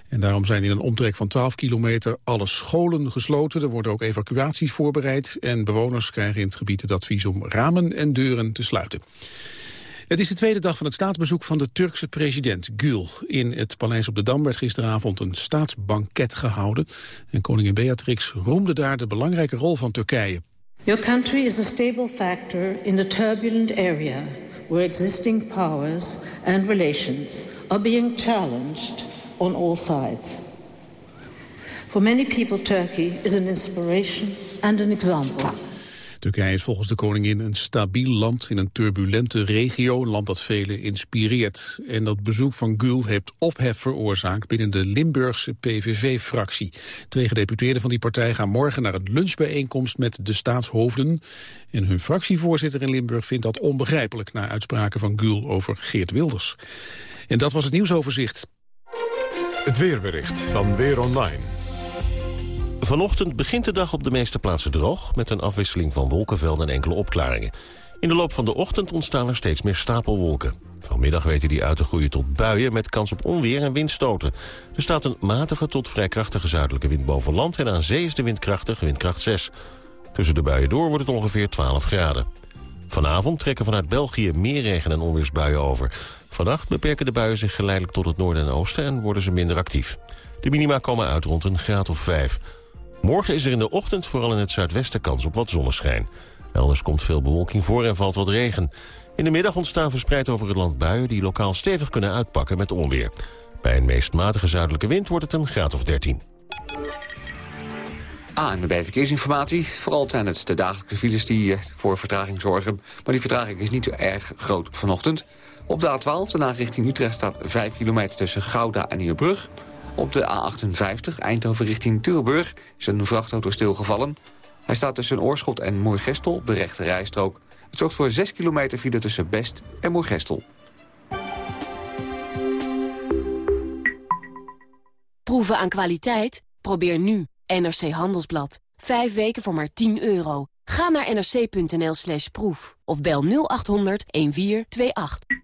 En daarom zijn in een omtrek van 12 kilometer alle scholen gesloten. Er worden ook evacuaties voorbereid. En bewoners krijgen in het gebied het advies om ramen en deuren te sluiten. Het is de tweede dag van het staatsbezoek van de Turkse president Gül. In het Paleis op de Dam werd gisteravond een staatsbanket gehouden. En koningin Beatrix roemde daar de belangrijke rol van Turkije. Your country is a stable factor in a turbulent area where existing powers and relations are being challenged on all sides. For many people, Turkey is an inspiration and an example. Turkije is volgens de koningin een stabiel land in een turbulente regio, een land dat velen inspireert. En dat bezoek van Gül heeft ophef veroorzaakt binnen de Limburgse PVV-fractie. Twee gedeputeerden van die partij gaan morgen naar een lunchbijeenkomst met de staatshoofden. En hun fractievoorzitter in Limburg vindt dat onbegrijpelijk na uitspraken van Gül over Geert Wilders. En dat was het nieuwsoverzicht. Het weerbericht van Weer Online. Vanochtend begint de dag op de meeste plaatsen droog... met een afwisseling van wolkenvelden en enkele opklaringen. In de loop van de ochtend ontstaan er steeds meer stapelwolken. Vanmiddag weten die uit te groeien tot buien met kans op onweer en windstoten. Er staat een matige tot vrij krachtige zuidelijke wind boven land... en aan zee is de wind krachtig, windkracht 6. Tussen de buien door wordt het ongeveer 12 graden. Vanavond trekken vanuit België meer regen- en onweersbuien over. Vannacht beperken de buien zich geleidelijk tot het noorden en oosten... en worden ze minder actief. De minima komen uit rond een graad of 5. Morgen is er in de ochtend vooral in het zuidwesten kans op wat zonneschijn. Elders komt veel bewolking voor en valt wat regen. In de middag ontstaan verspreid over het land buien... die lokaal stevig kunnen uitpakken met onweer. Bij een meest matige zuidelijke wind wordt het een graad of 13. ANWB Verkeersinformatie. Vooral zijn het de dagelijkse files die eh, voor vertraging zorgen. Maar die vertraging is niet zo erg groot vanochtend. Op de A12, daarna richting Utrecht, staat 5 kilometer tussen Gouda en Nieuwebrug. Op de A58, Eindhoven richting Tilburg, is een vrachtauto stilgevallen. Hij staat tussen Oorschot en Moergestel op de rechte rijstrook. Het zorgt voor 6 kilometer file tussen Best en Moergestel. Proeven aan kwaliteit? Probeer nu NRC Handelsblad. Vijf weken voor maar 10 euro. Ga naar nrc.nl slash proef of bel 0800 1428.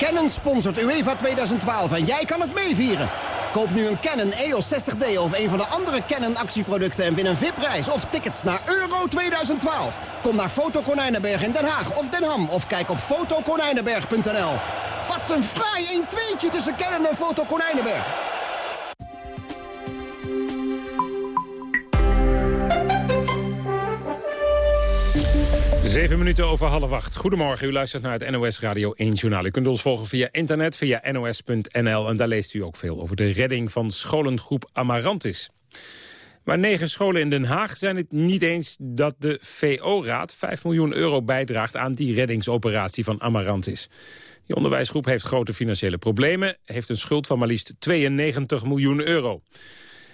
Canon sponsort UEFA 2012 en jij kan het meevieren. Koop nu een Canon EOS 60D of een van de andere Canon actieproducten... en win een VIP-reis of tickets naar Euro 2012. Kom naar Foto Konijnenberg in Den Haag of Den Ham... of kijk op fotokonijnenberg.nl. Wat een fraai 1-2'tje tussen Canon en Foto Zeven minuten over half acht. Goedemorgen, u luistert naar het NOS Radio 1 Journaal. U kunt ons volgen via internet, via nos.nl. En daar leest u ook veel over de redding van scholengroep Amarantis. Maar negen scholen in Den Haag zijn het niet eens dat de VO-raad 5 miljoen euro bijdraagt aan die reddingsoperatie van Amarantis. Die onderwijsgroep heeft grote financiële problemen, heeft een schuld van maar liefst 92 miljoen euro.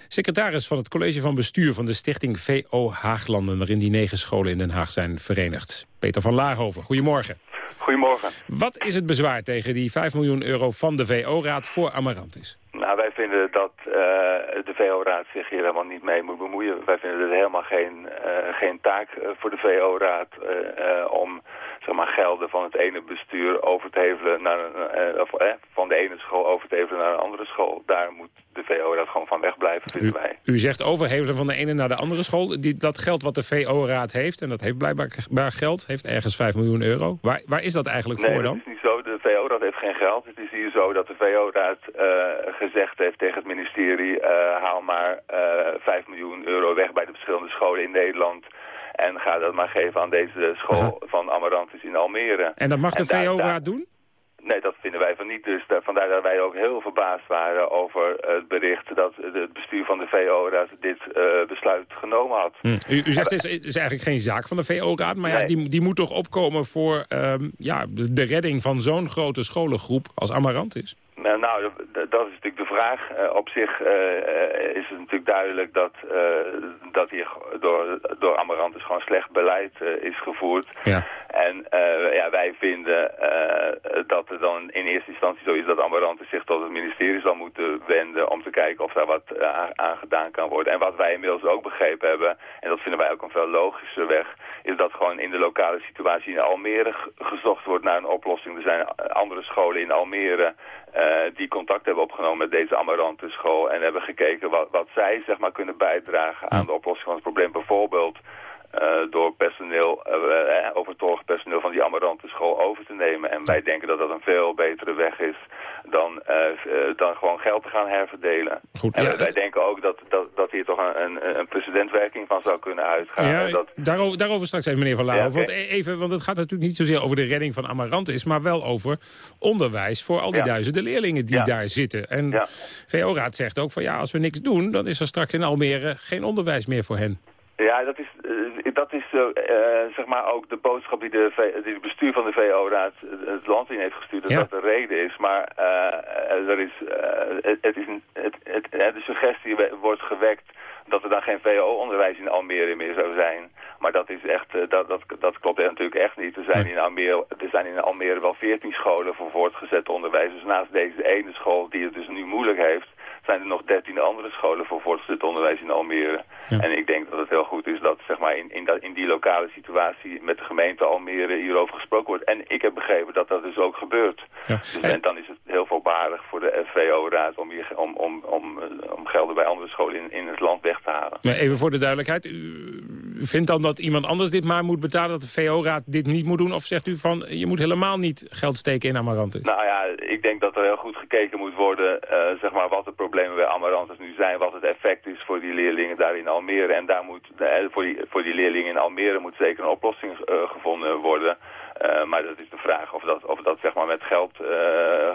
Secretaris van het college van bestuur van de stichting VO Haaglanden... waarin die negen scholen in Den Haag zijn verenigd. Peter van Laarhoven, goedemorgen. Goedemorgen. Wat is het bezwaar tegen die 5 miljoen euro van de VO-raad voor Amarantis? Nou, wij vinden dat uh, de VO-raad zich hier helemaal niet mee moet bemoeien. Wij vinden het helemaal geen, uh, geen taak uh, voor de VO-raad om zeg maar, gelden van het ene bestuur over te hevelen naar een, of, van de ene school over te hevelen naar een andere school. Daar moet de VO-raad gewoon van wegblijven, vinden u, wij. U zegt overhevelen van de ene naar de andere school. Die, dat geld wat de VO-raad heeft, en dat heeft blijkbaar geld, heeft ergens 5 miljoen euro. Waar, waar is dat eigenlijk nee, voor dan? Nee, dat is niet zo. De VO-raad heeft geen geld. Het is hier zo dat de VO-raad uh, gezegd heeft tegen het ministerie... Uh, haal maar uh, 5 miljoen euro weg bij de verschillende scholen in Nederland... En ga dat maar geven aan deze school Aha. van Amarantis in Almere. En dat mag de VO-raad doen? Nee, dat vinden wij van niet. Dus daar, vandaar dat wij ook heel verbaasd waren over het bericht dat het bestuur van de VO-raad dit uh, besluit genomen had. Hm. U, u, zegt het is, is, eigenlijk geen zaak van de VO-raad, maar nee. ja, die, die moet toch opkomen voor um, ja, de redding van zo'n grote scholengroep als Amarantis? Nou, dat- dat is natuurlijk de vraag. Eh, op zich eh, is het natuurlijk duidelijk dat, eh, dat hier door, door Amarantus gewoon slecht beleid eh, is gevoerd. Ja. En eh, ja, wij vinden eh, dat er dan in eerste instantie zo is dat Amarantus zich tot het ministerie zal moeten wenden om te kijken of daar wat eh, aan, aan gedaan kan worden. En wat wij inmiddels ook begrepen hebben, en dat vinden wij ook een veel logischer weg, is dat gewoon in de lokale situatie in Almere gezocht wordt naar een oplossing. Er zijn eh, andere scholen in Almere eh, die contact hebben opgenomen met deze Amarantus school en hebben gekeken wat, wat zij zeg maar kunnen bijdragen aan de oplossing van het probleem. Bijvoorbeeld eh, door personeel, eh, eh, overtollig personeel van die Amarantus school over te nemen. En wij denken dat dat een veel betere weg is dan, eh, eh, dan gewoon geld te gaan herverdelen. Goed, en ja. wij- wij denken ook dat, dat, dat hier toch een, een, precedentwerking van zou kunnen uitgaan. Ja, dat, daarover, daarover straks even, meneer Van Laarhoff. Ja, want, e- even, want het gaat natuurlijk niet zozeer over de redding van Amarantis... maar wel over onderwijs voor al die Ja. duizenden leerlingen die Ja. daar zitten. En Ja. VO-raad zegt ook van ja, als we niks doen... dan is er straks in Almere geen onderwijs meer voor hen. Ja, dat is, eh, dat is eh, zeg maar ook de boodschap die, de, V- die het bestuur van de VO-raad het land in heeft gestuurd. Dat Ja. dat de reden is. Maar eh, er is, het, het is een, het, het, de suggestie wordt gewekt dat er dan geen VO-onderwijs in Almere meer zou zijn. Maar dat is echt, eh, dat, dat, dat klopt natuurlijk echt niet. Er zijn, in Almere, er zijn in Almere wel 14 scholen voor voortgezet onderwijs. Dus naast deze ene school die het dus nu moeilijk heeft, zijn er nog 13 andere scholen voor voortgezet onderwijs in Almere. En ik denk dat het heel goed is dat zeg maar, in, in, dat, in die lokale situatie met de gemeente Almere hierover gesproken wordt. En ik heb begrepen dat dat dus ook gebeurt. Dus, en dan is het heel voorbarig voor de FVO-raad om, om, om, om, eh, om gelden bij andere scholen in, in het land weg te halen. Maar even voor de duidelijkheid. U, vindt dan dat iemand anders dit maar moet betalen... dat de VO-raad dit niet moet doen? Of zegt u van je moet helemaal niet geld steken in Amarantis? Nou ja, ik denk dat er heel goed gekeken moet worden, eh, zeg maar, wat de problemen bij Amarantus nu zijn, wat het effect is voor die leerlingen daar in Almere. En daar moet, eh, voor, die, voor die leerlingen in Almere moet zeker een oplossing eh, gevonden worden. Eh, maar dat is de vraag of dat, of dat zeg maar met geld eh,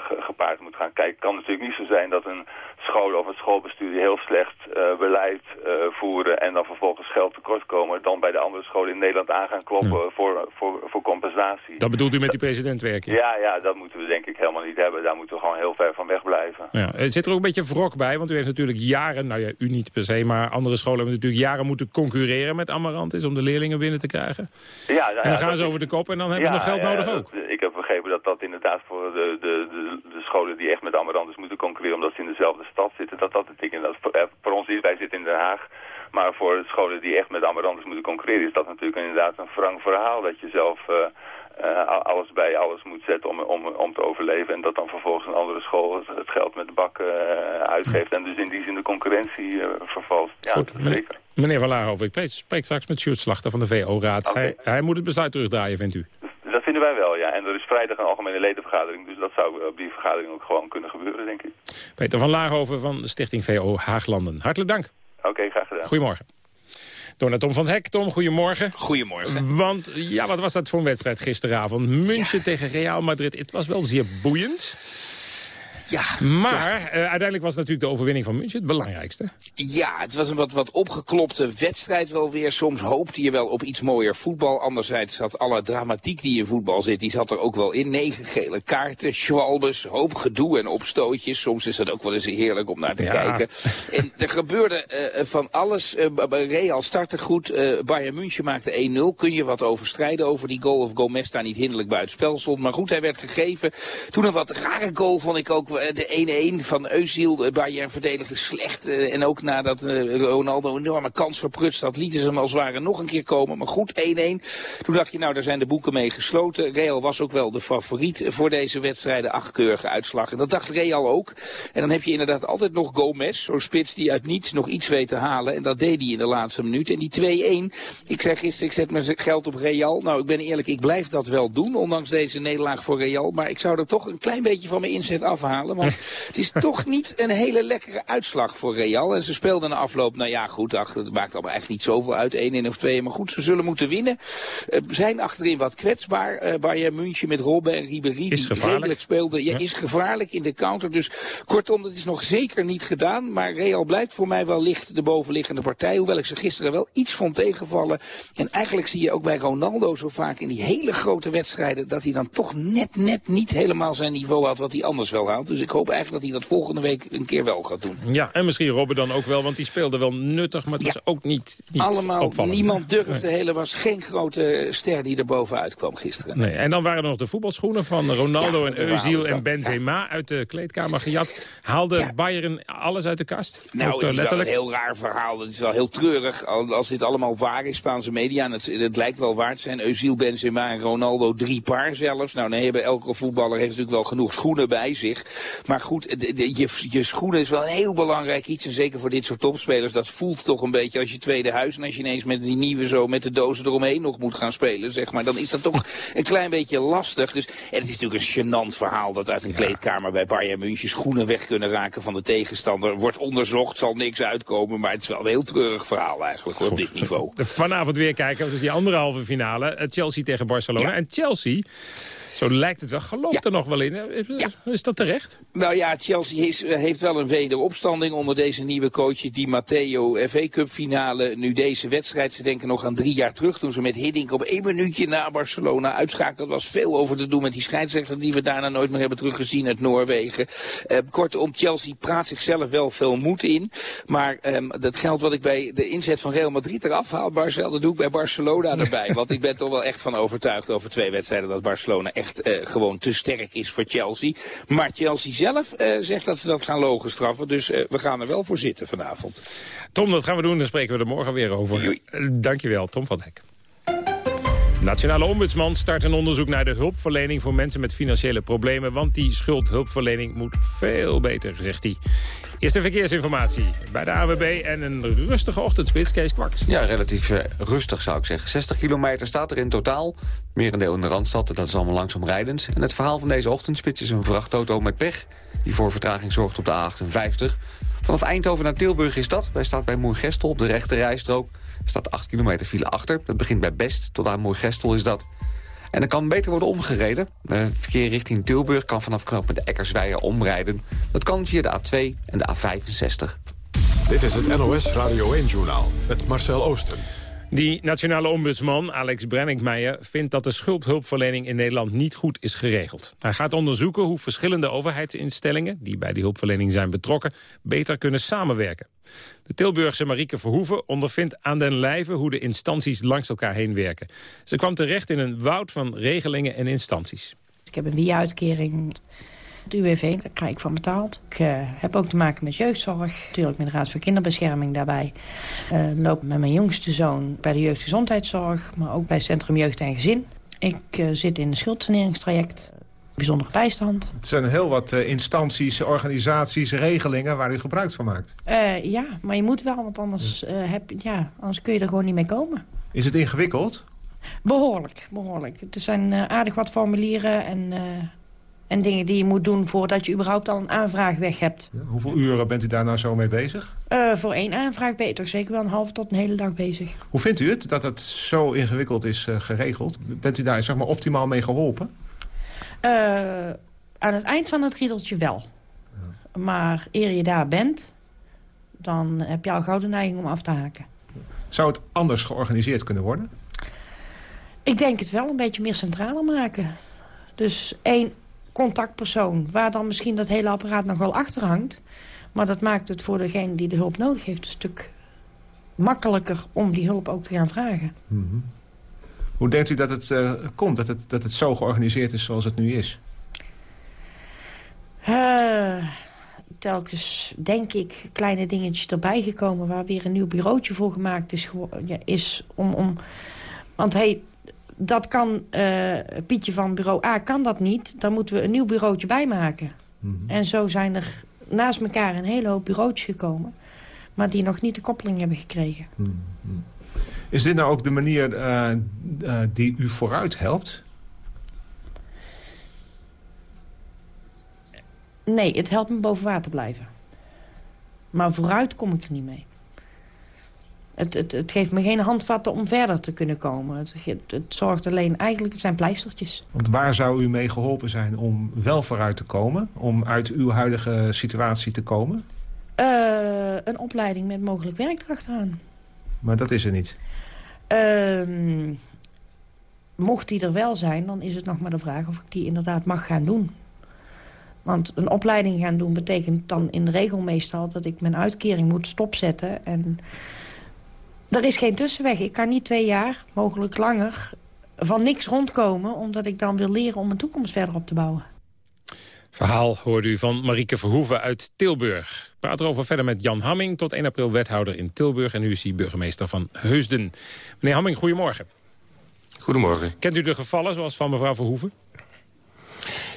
ge- gepaard moet gaan. Kijk, het kan natuurlijk niet zo zijn dat een school of een schoolbestuur die heel slecht eh, beleid voeren en dan vervolgens geld tekort komen, dan bij de andere scholen in Nederland aan gaan kloppen voor, voor, voor compensatie. Dat bedoelt u met die presidentwerking? Ja, ja, dat moeten we denk ik helemaal niet hebben. Daar moeten we gewoon heel ver van weg blijven. Ja, er zit er ook een beetje wrok bij, want u heeft natuurlijk jaren... nou ja, u niet per se, maar andere scholen hebben natuurlijk jaren moeten concurreren met Amarantis... om de leerlingen binnen te krijgen. Ja, nou en ja, dan gaan ze over de kop en dan hebben Ja, nog geld nodig ook. Ik heb begrepen dat dat inderdaad voor de, de, de, de scholen die echt met Amarantus moeten concurreren... omdat ze in dezelfde stad zitten, dat dat het ding. Voor, eh, voor ons is, wij zitten in Den Haag... Maar voor de scholen die echt met Amarantus moeten concurreren... is dat natuurlijk inderdaad een wrang verhaal... dat je zelf eh, eh, alles bij alles moet zetten om, om, om te overleven... en dat dan vervolgens een andere school het, geld met de bak uitgeeft... en dus in die zin de concurrentie vervalst. Ja, Goed, meneer, zeker. meneer Van Laarhoven, ik spreek- spreek straks met Sjoerd Slachter van de VO-raad. Hij, hij moet het besluit terugdraaien, vindt u? Dat vinden wij wel, ja. En er is vrijdag een algemene ledenvergadering... dus dat zou op die vergadering ook gewoon kunnen gebeuren, denk ik. Peter van Laarhoven van de stichting VO Haaglanden. Hartelijk dank. Oké, graag gedaan. Goedemorgen. Door naar Tom van Hek. Tom, goedemorgen. Goedemorgen. Want, ja, wat was dat voor een wedstrijd gisteravond? München tegen Real Madrid. Het was wel zeer boeiend. Ja. Maar eh, uiteindelijk was natuurlijk de overwinning van München het belangrijkste. Ja, het was een wat, wat opgeklopte wedstrijd wel weer. Soms hoopte je wel op iets mooier voetbal. Anderzijds zat alle dramatiek die in voetbal zit, die zat er ook wel in. Negen gele kaarten, schwalbes, hoop gedoe en opstootjes. Soms is dat ook wel eens heerlijk om naar te Ja. kijken. En er gebeurde eh, van alles. Eh, Real startte goed. eh Bayern München maakte 1-0. Kun je wat over strijden over die goal of Gomez daar niet hinderlijk buitenspel stond. Maar goed, hij werd gegeven. Toen een wat rare goal vond ik ook eh, de 1-1 van. Eh, Bayern verdedigde slecht. eh, en ook nadat eh, Ronaldo een enorme kans verprutst had, lieten ze hem als het ware nog een keer komen. Maar goed, 1-1. Toen dacht je, nou, daar zijn de boeken mee gesloten. Real was ook wel de favoriet voor deze wedstrijden. Achtkeurige uitslag. En dat dacht Real ook. En dan heb je inderdaad altijd nog Gomez, zo'n spits die uit niets nog iets weet te halen. En dat deed hij in de laatste minuut. En die 2-1, ik zeg gisteren, ik zet mijn geld op Real. Nou, ik ben eerlijk, ik blijf dat wel doen, ondanks deze nederlaag voor Real. Maar ik zou er toch een klein beetje van mijn inzet afhalen. Want *laughs* het is toch niet een hele lekkere uitslag voor Real. En ze speelden na afloop, nou ja, goed, ach, het maakt allemaal eigenlijk niet zoveel uit, 1-1 of 2 Maar goed, ze zullen moeten winnen. Eh, zijn achterin wat kwetsbaar. eh Bayern München met Robben en Ribéry, die redelijk speelden. Ja, is gevaarlijk in de counter. Dus kortom, dat is nog zeker niet gedaan. Maar Real blijft voor mij wel licht de bovenliggende partij. Hoewel ik ze gisteren wel iets vond tegenvallen. En eigenlijk zie je ook bij Ronaldo zo vaak in die hele grote wedstrijden... dat hij dan toch net, net niet helemaal zijn niveau had wat hij anders wel haalt. Dus ik hoop eigenlijk dat hij dat volgende week een keer wel gaat doen. Ja, en misschien Robben dan ook wel, want die speelde wel nuttig, maar het was ook niet, niet Allemaal, opvallend. niemand durfde. Hele was geen grote ster die er bovenuit kwam gisteren. Nee, en dan waren er nog de voetbalschoenen van Ronaldo Ja, en Özil en. Benzema uit de kleedkamer gejat. Haalde Bayern alles uit de kast? Nou, Ook, het eh, is wel een heel raar verhaal. Het is wel heel treurig al- als dit allemaal waar is, Spaanse media. En het, het lijkt wel waar te zijn. Özil, Benzema en Ronaldo, drie paar zelfs. Nou, hebben elke voetballer heeft natuurlijk wel genoeg schoenen bij zich. Maar goed, de- de- je, je schoenen is wel een heel belangrijk iets. En zeker voor dit soort topspelers. Dat voelt toch een beetje als je tweede huis. En als je ineens met die nieuwe zo met de dozen eromheen nog moet gaan spelen, zeg maar. Dan is dat toch *laughs* een klein beetje lastig. Dus, en het is natuurlijk een gênant verhaal dat uit een kleedkamer bij Bayern München schoenen weg kunnen raken van de tegenstander. Wordt onderzocht, zal niks uitkomen. Maar het is wel een heel treurig verhaal eigenlijk hoor, op dit niveau. Vanavond weer kijken, is die andere halve finale. Eh, Chelsea tegen Barcelona. En Chelsea, zo lijkt het wel, gelooft er nog wel in. Is, is dat terecht? Nou ja, Chelsea is, eh, heeft wel een wederopstanding onder deze nieuwe coach. Die Matteo FA Cup finale. Nu deze wedstrijd. Ze denken nog aan drie jaar terug. Toen ze met Hiddink op één minuutje na Barcelona uitschakelden. Er was veel over te doen met die scheidsrechter. Die we daarna nooit meer hebben teruggezien uit Noorwegen. Eh, kortom, Chelsea praat zichzelf wel veel moed in. Maar ehm, dat geldt wat ik bij de inzet van Real Madrid eraf haal. Barcel, dat doe ik bij Barcelona erbij. *laughs* Want ik ben toch wel echt van overtuigd over twee wedstrijden. Dat Barcelona echt eh, gewoon te sterk is voor Chelsea. Maar Chelsea zelf eh, zegt dat ze dat gaan logen straffen. Dus eh, we gaan er wel voor zitten vanavond. Tom, dat gaan we doen. Dan spreken we er morgen weer over. Dankjewel, Tom van Hek. Nationale Ombudsman start een onderzoek naar de hulpverlening voor mensen met financiële problemen. Want die schuldhulpverlening moet veel beter, zegt hij. Eerste verkeersinformatie bij de AWB en een rustige ochtendspits, Kees Kwaks. Ja, relatief eh, rustig zou ik zeggen. 60 kilometer staat er in totaal. Merendeel in de Randstad, dat is allemaal langzaam rijdend. En het verhaal van deze ochtendspits is een vrachtauto met pech... die voor vertraging zorgt op de A58. Vanaf Eindhoven naar Tilburg is dat. Wij staat bij Moergestel op de rechte rijstrook. Er staat 8 kilometer file achter. Dat begint bij Best, tot aan Moergestel is dat. En er kan beter worden omgereden. Eh, verkeer richting Tilburg kan vanaf knooppunt Eckersweijer omrijden. Dat kan via de A2 en de A65. Dit is het NOS Radio 1-journaal met Marcel Oosten. Die nationale ombudsman, Alex Brenninkmeijer, vindt dat de schuldhulpverlening in Nederland niet goed is geregeld. Hij gaat onderzoeken hoe verschillende overheidsinstellingen, die bij die hulpverlening zijn betrokken, beter kunnen samenwerken. De Tilburgse Marieke Verhoeven ondervindt aan den lijve hoe de instanties langs elkaar heen werken. Ze kwam terecht in een woud van regelingen en instanties. Ik heb een WIA-uitkering. De UWV, daar krijg ik van betaald. Ik eh, heb ook te maken met jeugdzorg. Natuurlijk met de Raad voor Kinderbescherming daarbij. Eh loop met mijn jongste zoon bij de jeugdgezondheidszorg. Maar ook bij Centrum Jeugd en Gezin. Ik eh, zit in een schuldsaneringstraject. Bijzondere bijstand. Het zijn heel wat instanties, organisaties, regelingen waar u gebruik van maakt. Ja, maar je moet wel, want anders, heb, ja, anders kun je er gewoon niet mee komen. Is het ingewikkeld? Behoorlijk, behoorlijk. Er zijn aardig wat formulieren en, en dingen die je moet doen... voordat je überhaupt al een aanvraag weg hebt. Hoeveel uren bent u daar nou zo mee bezig? Eh, voor één aanvraag ben je toch zeker wel een half tot een hele dag bezig. Hoe vindt u het dat het zo ingewikkeld is eh, geregeld? Bent u daar zeg maar, optimaal mee geholpen? Eh, aan het eind van het riedeltje wel. Maar eer je daar bent, dan heb je al gauw de neiging om af te haken. Zou het anders georganiseerd kunnen worden? Ik denk het wel een beetje meer centraler maken. Dus één contactpersoon, waar dan misschien dat hele apparaat nog wel achter hangt. Maar dat maakt het voor degene die de hulp nodig heeft... een stuk makkelijker om die hulp ook te gaan vragen. Hoe denkt u dat het eh, komt, dat het, dat het zo georganiseerd is zoals het nu is? Eh, telkens, denk ik, kleine dingetjes erbij gekomen... waar weer een nieuw bureautje voor gemaakt is. Ja, is om, om, want hey, dat kan, eh, Pietje van bureau A kan dat niet. Dan moeten we een nieuw bureautje bijmaken. En zo zijn er naast elkaar een hele hoop bureautjes gekomen... maar die nog niet de koppeling hebben gekregen. Is dit nou ook de manier eh, eh, die u vooruit helpt? Nee, het helpt me boven water blijven. Maar vooruit kom ik er niet mee. Het, het, het geeft me geen handvatten om verder te kunnen komen. Het, het zorgt alleen, eigenlijk, het zijn pleistertjes. Want waar zou u mee geholpen zijn om wel vooruit te komen? Om uit uw huidige situatie te komen? Eh, een opleiding met mogelijk werk erachteraan. Maar dat is er niet. Ehm, mocht die er wel zijn, dan is het nog maar de vraag of ik die inderdaad mag gaan doen. Want een opleiding gaan doen betekent dan in de regel meestal... dat ik mijn uitkering moet stopzetten. En er is geen tussenweg. Ik kan niet twee jaar, mogelijk langer, van niks rondkomen... omdat ik dan wil leren om mijn toekomst verder op te bouwen. Verhaal hoorde u van Marieke Verhoeven uit Tilburg. Ik praat erover verder met Jan Hamming, tot 1 april wethouder in Tilburg. En nu is hij burgemeester van Heusden. Meneer Hamming, goedemorgen. Goedemorgen. Kent u de gevallen zoals van mevrouw Verhoeven?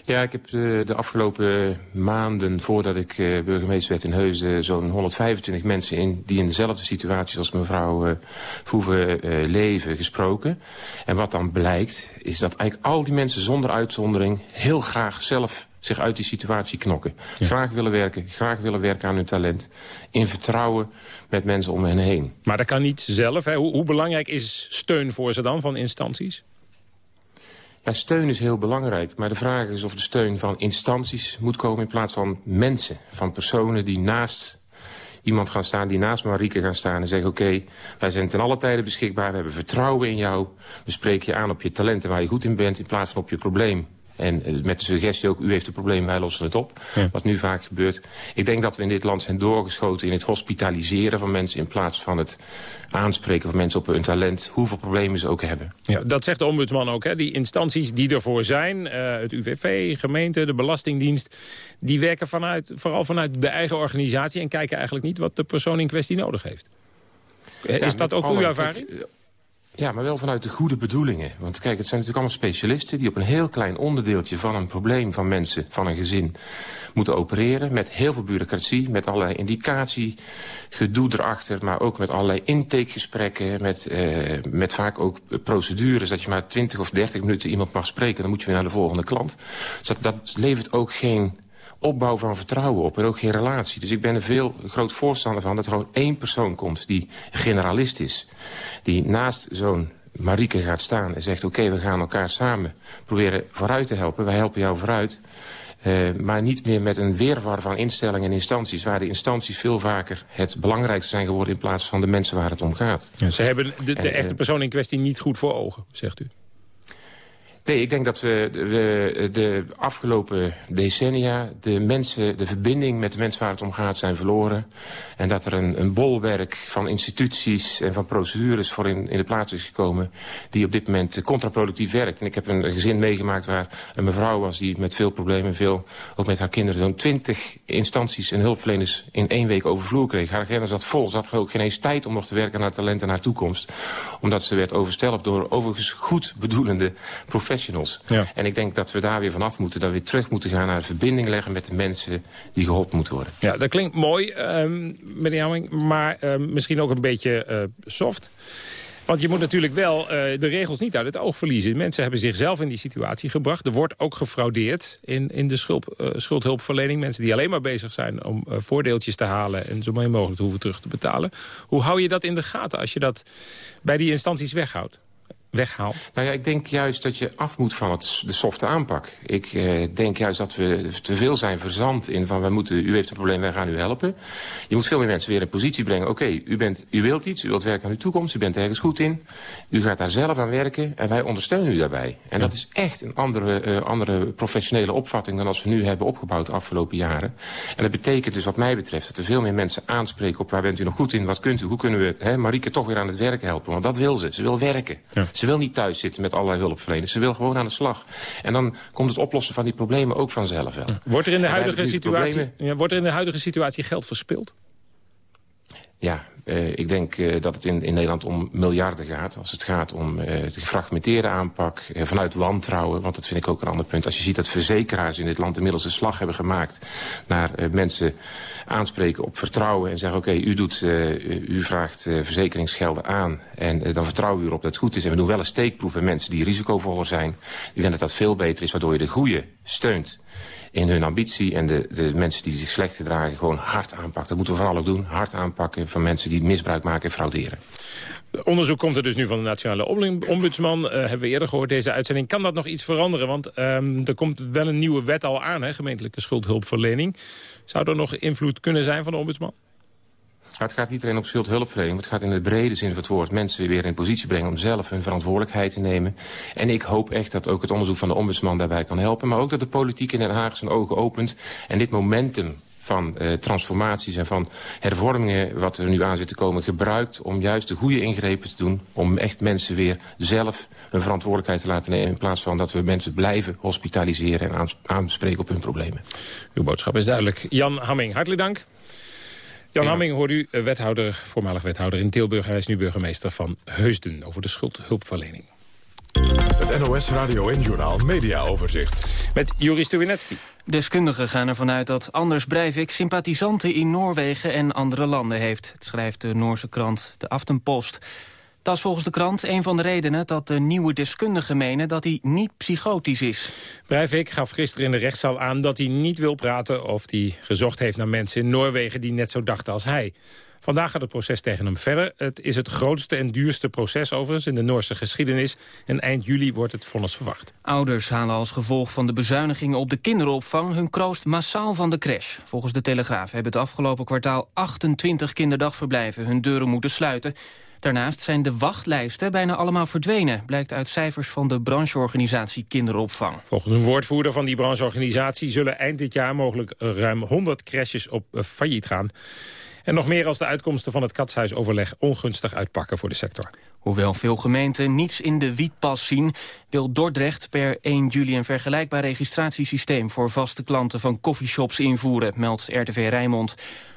Ja, ik heb de, de afgelopen maanden, voordat ik uh, burgemeester werd in Heusden... zo'n 125 mensen in, die in dezelfde situatie als mevrouw Verhoeven uh, leven gesproken. En wat dan blijkt, is dat eigenlijk al die mensen zonder uitzondering... heel graag zelf zich uit die situatie knokken. Graag willen werken, graag willen werken aan hun talent. In vertrouwen met mensen om hen heen. Maar dat kan niet zelf. Hè? Hoe, hoe belangrijk is steun voor ze dan van instanties? Ja, steun is heel belangrijk. Maar de vraag is of de steun van instanties moet komen in plaats van mensen. Van personen die naast iemand gaan staan, die naast Marieke gaan staan en zeggen... oké, wij zijn ten alle tijden beschikbaar, we hebben vertrouwen in jou. We spreken je aan op je talenten waar je goed in bent in plaats van op je probleem. En eh, met de suggestie ook, u heeft een probleem, wij lossen het op. Wat nu vaak gebeurt. Ik denk dat we in dit land zijn doorgeschoten in het hospitaliseren van mensen... in plaats van het aanspreken van mensen op hun talent, hoeveel problemen ze ook hebben. Ja, dat zegt de ombudsman ook. Hè? Die instanties die ervoor zijn, uh, het UWV, gemeente, de Belastingdienst... die werken vanuit, vooral vanuit de eigen organisatie... en kijken eigenlijk niet wat de persoon in kwestie nodig heeft. Ja, Is dat ook uw ervaring? Ja, maar wel vanuit de goede bedoelingen. Want kijk, het zijn natuurlijk allemaal specialisten... die op een heel klein onderdeeltje van een probleem van mensen, van een gezin... moeten opereren met heel veel bureaucratie, met allerlei indicatie, gedoe erachter... maar ook met allerlei intakegesprekken, met, uh, met vaak ook procedures... dat je maar 20 of 30 minuten iemand mag spreken... dan moet je weer naar de volgende klant. Dus dat, dat levert ook geen opbouw van vertrouwen op en ook geen relatie. Dus ik ben er veel groot voorstander van dat er gewoon één persoon komt die generalist is. Die naast zo'n Marieke gaat staan en zegt... oké, we gaan elkaar samen proberen vooruit te helpen. Wij helpen jou vooruit. Uh, maar niet meer met een weerwar van instellingen en instanties... waar de instanties veel vaker het belangrijkste zijn geworden... in plaats van de mensen waar het om gaat. Ja, ze hebben de, de echte persoon in kwestie niet goed voor ogen, zegt u. Nee, ik denk dat we de, afgelopen decennia de mensen, de verbinding met de mensen waar het om gaat zijn verloren. En dat er een, een bolwerk van instituties en van procedures voor in, in de plaats is gekomen die op dit moment contraproductief werkt. En ik heb een gezin meegemaakt waar een mevrouw was die met veel problemen, veel, ook met haar kinderen, zo'n twintig instanties en hulpverleners in één week overvloer kreeg. Haar agenda zat vol. Ze had ook geen eens tijd om nog te werken aan haar talent en haar toekomst. Omdat ze werd overstelpt door overigens goed bedoelende professionals professionals. Ja. En ik denk dat we daar weer vanaf moeten. Dat we weer terug moeten gaan naar de verbinding leggen met de mensen die geholpen moeten worden. Ja, dat klinkt mooi, um, meneer Hamming. Maar um, misschien ook een beetje uh, soft. Want je moet natuurlijk wel uh, de regels niet uit het oog verliezen. Mensen hebben zichzelf in die situatie gebracht. Er wordt ook gefraudeerd in, in de uh, schuldhulpverlening. Mensen die alleen maar bezig zijn om uh, voordeeltjes te halen... en zo min mogelijk te hoeven terug te betalen. Hoe hou je dat in de gaten als je dat bij die instanties weghoudt? Weghaalt? Nou ja, ik denk juist dat je af moet van het, de softe aanpak. Ik eh, denk juist dat we te veel zijn verzand in van... We moeten, u heeft een probleem, wij gaan u helpen. Je moet veel meer mensen weer in positie brengen. Oké, u bent, u wilt iets, u wilt werken aan uw toekomst, u bent ergens goed in. U gaat daar zelf aan werken en wij ondersteunen u daarbij. En dat is echt een andere, uh, andere professionele opvatting... dan als we nu hebben opgebouwd de afgelopen jaren. En dat betekent dus wat mij betreft dat we veel meer mensen aanspreken... op waar bent u nog goed in, wat kunt u, hoe kunnen we hè, Marieke toch weer aan het werk helpen. Want dat wil ze, ze wil werken. Ja. Ze wil niet thuis zitten met allerlei hulpverleners. Ze wil gewoon aan de slag. En dan komt het oplossen van die problemen ook vanzelf wel. Wordt er in de, huidige situatie, ja, wordt er in de huidige situatie geld verspild? Ja, uh, ik denk uh, dat het in, in Nederland om miljarden gaat. Als het gaat om uh, de gefragmenteerde aanpak, vanuit wantrouwen. Want dat vind ik ook een ander punt. Als je ziet dat verzekeraars in dit land inmiddels de slag hebben gemaakt... naar mensen aanspreken op vertrouwen en zeggen... oké, u, doet, u vraagt verzekeringsgelden aan en dan vertrouwen we erop dat het goed is. En we doen wel een steekproef bij mensen die risicovoller zijn. Ik denk dat dat veel beter is, waardoor je de goede steunt in hun ambitie. En de, de mensen die zich slecht gedragen gewoon hard aanpakken. Dat moeten we vooral ook doen. Hard aanpakken van mensen die misbruik maken en frauderen. Onderzoek komt er dus nu van de Nationale Ombudsman. Uh, hebben we eerder gehoord deze uitzending. Kan dat nog iets veranderen? Want um, er komt wel een nieuwe wet al aan, hè, gemeentelijke schuldhulpverlening. Zou er nog invloed kunnen zijn van de Ombudsman? Het gaat niet alleen om schuldhulpverlening... maar het gaat in de brede zin van het woord mensen weer in positie brengen... om zelf hun verantwoordelijkheid te nemen. En ik hoop echt dat ook het onderzoek van de ombudsman daarbij kan helpen... maar ook dat de politiek in Den Haag zijn ogen opent... en dit momentum van uh, transformaties en van hervormingen... wat er nu aan zit te komen, gebruikt om juist de goede ingrepen te doen... om echt mensen weer zelf hun verantwoordelijkheid te laten nemen... in plaats van dat we mensen blijven hospitaliseren en aanspreken op hun problemen. Uw boodschap is duidelijk. Jan Hamming, hartelijk dank. Jan Hamming hoort u, eh, wethouder, voormalig wethouder in Tilburg. Hij is nu burgemeester van Heusden over de schuldhulpverlening. Het NOS Radio en Journaal Media Overzicht. Met Joris Stuwinetski. Deskundigen gaan ervan uit dat Anders Breivik sympathisanten in Noorwegen en andere landen heeft. Het schrijft de Noorse krant De Aftenpost. Dat is volgens de krant een van de redenen dat de nieuwe deskundigen menen dat hij niet psychotisch is. Breivik gaf gisteren in de rechtszaal aan dat hij niet wil praten of hij gezocht heeft naar mensen in Noorwegen die net zo dachten als hij. Vandaag gaat het proces tegen hem verder. Het is het grootste en duurste proces overigens in de Noorse geschiedenis. En eind juli wordt het vonnis verwacht. Ouders halen als gevolg van de bezuinigingen op de kinderopvang... hun kroost massaal van de crash. Volgens de Telegraaf hebben het afgelopen kwartaal 28 kinderdagverblijven hun deuren moeten sluiten. Daarnaast zijn de wachtlijsten bijna allemaal verdwenen... blijkt uit cijfers van de brancheorganisatie Kinderopvang. Volgens een woordvoerder van die brancheorganisatie... zullen eind dit jaar mogelijk ruim 100 crashes op uh, failliet gaan. En nog meer als de uitkomsten van het katshuisoverleg ongunstig uitpakken voor de sector. Hoewel veel gemeenten niets in de wietpas zien... wil Dordrecht per 1 juli een vergelijkbaar registratiesysteem... voor vaste klanten van coffeeshops invoeren, meldt RTV Rijnmond.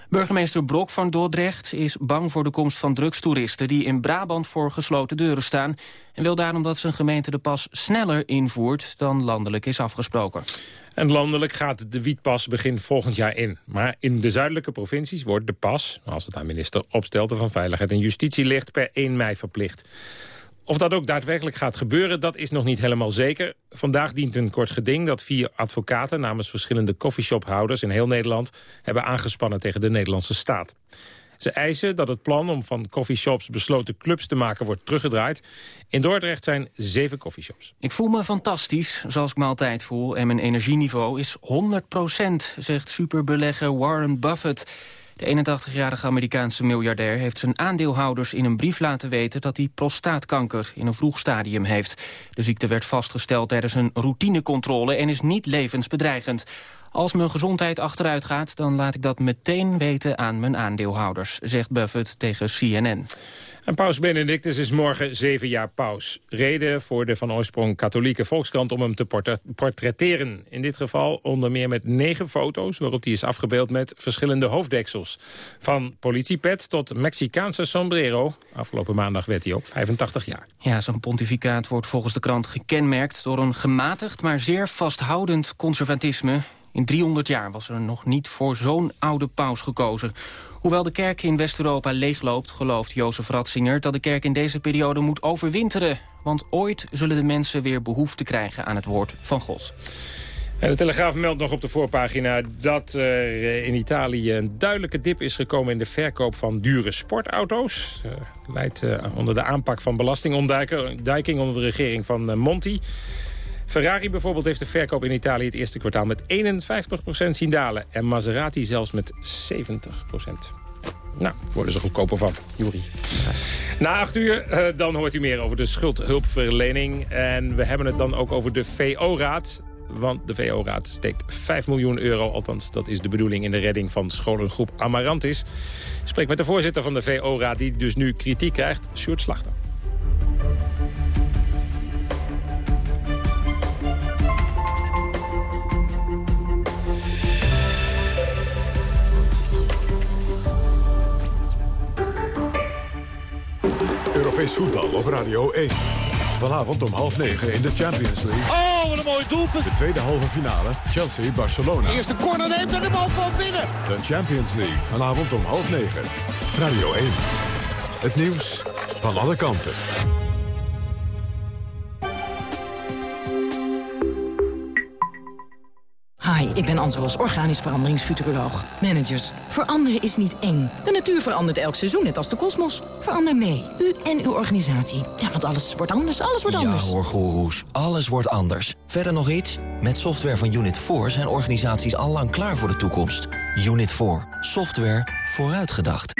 Burgemeester Brok van Dordrecht is bang voor de komst van drugstoeristen... die in Brabant voor gesloten deuren staan... en wil daarom dat zijn gemeente de pas sneller invoert dan landelijk is afgesproken. En landelijk gaat de wietpas begin volgend jaar in. Maar in de zuidelijke provincies wordt de pas, als het aan minister Opstelten van Veiligheid en Justitie ligt, per 1 mei verplicht. Of dat ook daadwerkelijk gaat gebeuren, dat is nog niet helemaal zeker. Vandaag dient een kort geding dat vier advocaten... namens verschillende coffeeshophouders in heel Nederland... hebben aangespannen tegen de Nederlandse staat. Ze eisen dat het plan om van coffeeshops besloten clubs te maken wordt teruggedraaid. In Dordrecht zijn zeven coffeeshops. Ik voel me fantastisch, zoals ik me altijd voel. En mijn energieniveau is 100% zegt superbelegger Warren Buffett. De 81-jarige Amerikaanse miljardair heeft zijn aandeelhouders in een brief laten weten dat hij prostaatkanker in een vroeg stadium heeft. De ziekte werd vastgesteld tijdens een routinecontrole en is niet levensbedreigend. Als mijn gezondheid achteruit gaat, dan laat ik dat meteen weten aan mijn aandeelhouders, zegt Buffett tegen CNN. En paus Benedictus is morgen zeven jaar paus. Reden voor de van oorsprong katholieke Volkskrant om hem te portretteren. In dit geval onder meer met negen foto's... waarop hij is afgebeeld met verschillende hoofddeksels. Van politiepet tot Mexicaanse sombrero. Afgelopen maandag werd hij ook 85 jaar. Ja, zijn pontificaat wordt volgens de krant gekenmerkt... door een gematigd, maar zeer vasthoudend conservatisme. In 300 jaar was er nog niet voor zo'n oude paus gekozen. Hoewel de kerk in West-Europa leegloopt, gelooft Jozef Ratzinger... dat de kerk in deze periode moet overwinteren. Want ooit zullen de mensen weer behoefte krijgen aan het woord van God. En de Telegraaf meldt nog op de voorpagina dat er in Italië een duidelijke dip is gekomen in de verkoop van dure sportauto's. Uh, leidt uh, onder de aanpak van belastingontduiking onder de regering van Monti. Ferrari bijvoorbeeld heeft de verkoop in Italië het eerste kwartaal met 51% zien dalen. En Maserati zelfs met 70%. Nou, worden ze goedkoper van, Juri. Na acht uur, uh, dan hoort u meer over de schuldhulpverlening. En we hebben het dan ook over de VO-raad. Want de VO-raad steekt 5 miljoen euro, althans dat is de bedoeling... in de redding van scholengroep Amarantis. Spreek met de voorzitter van de VO-raad, die dus nu kritiek krijgt, Sjoerd Slachter. Europees voetbal op Radio 1. Vanavond om half negen in de Champions League. Oh, wat een mooie doelpunt. De tweede halve finale, Chelsea-Barcelona. Eerste corner neemt en de bal valt binnen. De Champions League, vanavond om half negen. Radio 1. Het nieuws van alle kanten. Hi, ik ben Anselos, organisch veranderingsfuturoloog. Managers, veranderen is niet eng. De natuur verandert elk seizoen, net als de kosmos. Verander mee, u en uw organisatie. Ja, want alles wordt anders, alles wordt anders. Ja hoor, goeroes, alles wordt anders. Verder nog iets? Met software van Unit 4 zijn organisaties al lang klaar voor de toekomst. Unit 4, software vooruitgedacht.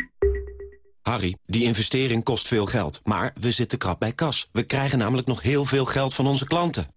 Harry, die investering kost veel geld, maar we zitten krap bij kas. We krijgen namelijk nog heel veel geld van onze klanten.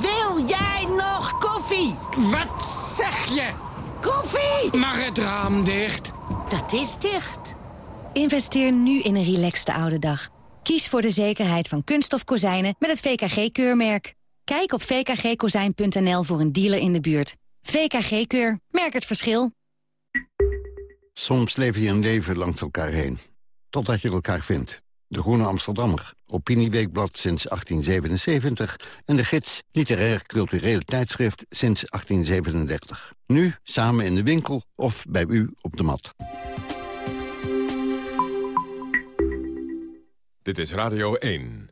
Wil jij nog koffie? Wat zeg je? Koffie! Mag het raam dicht? Dat is dicht. Investeer nu in een relaxte oude dag. Kies voor de zekerheid van kunststof kozijnen met het VKG-keurmerk. Kijk op vkgkozijn.nl voor een dealer in de buurt. VKG-keur. Merk het verschil. Soms leef je een leven langs elkaar heen. Totdat je elkaar vindt. De Groene Amsterdammer, Opinieweekblad sinds 1877... en de gids Literair Cultureel Tijdschrift sinds 1837. Nu samen in de winkel of bij u op de mat. Dit is Radio 1.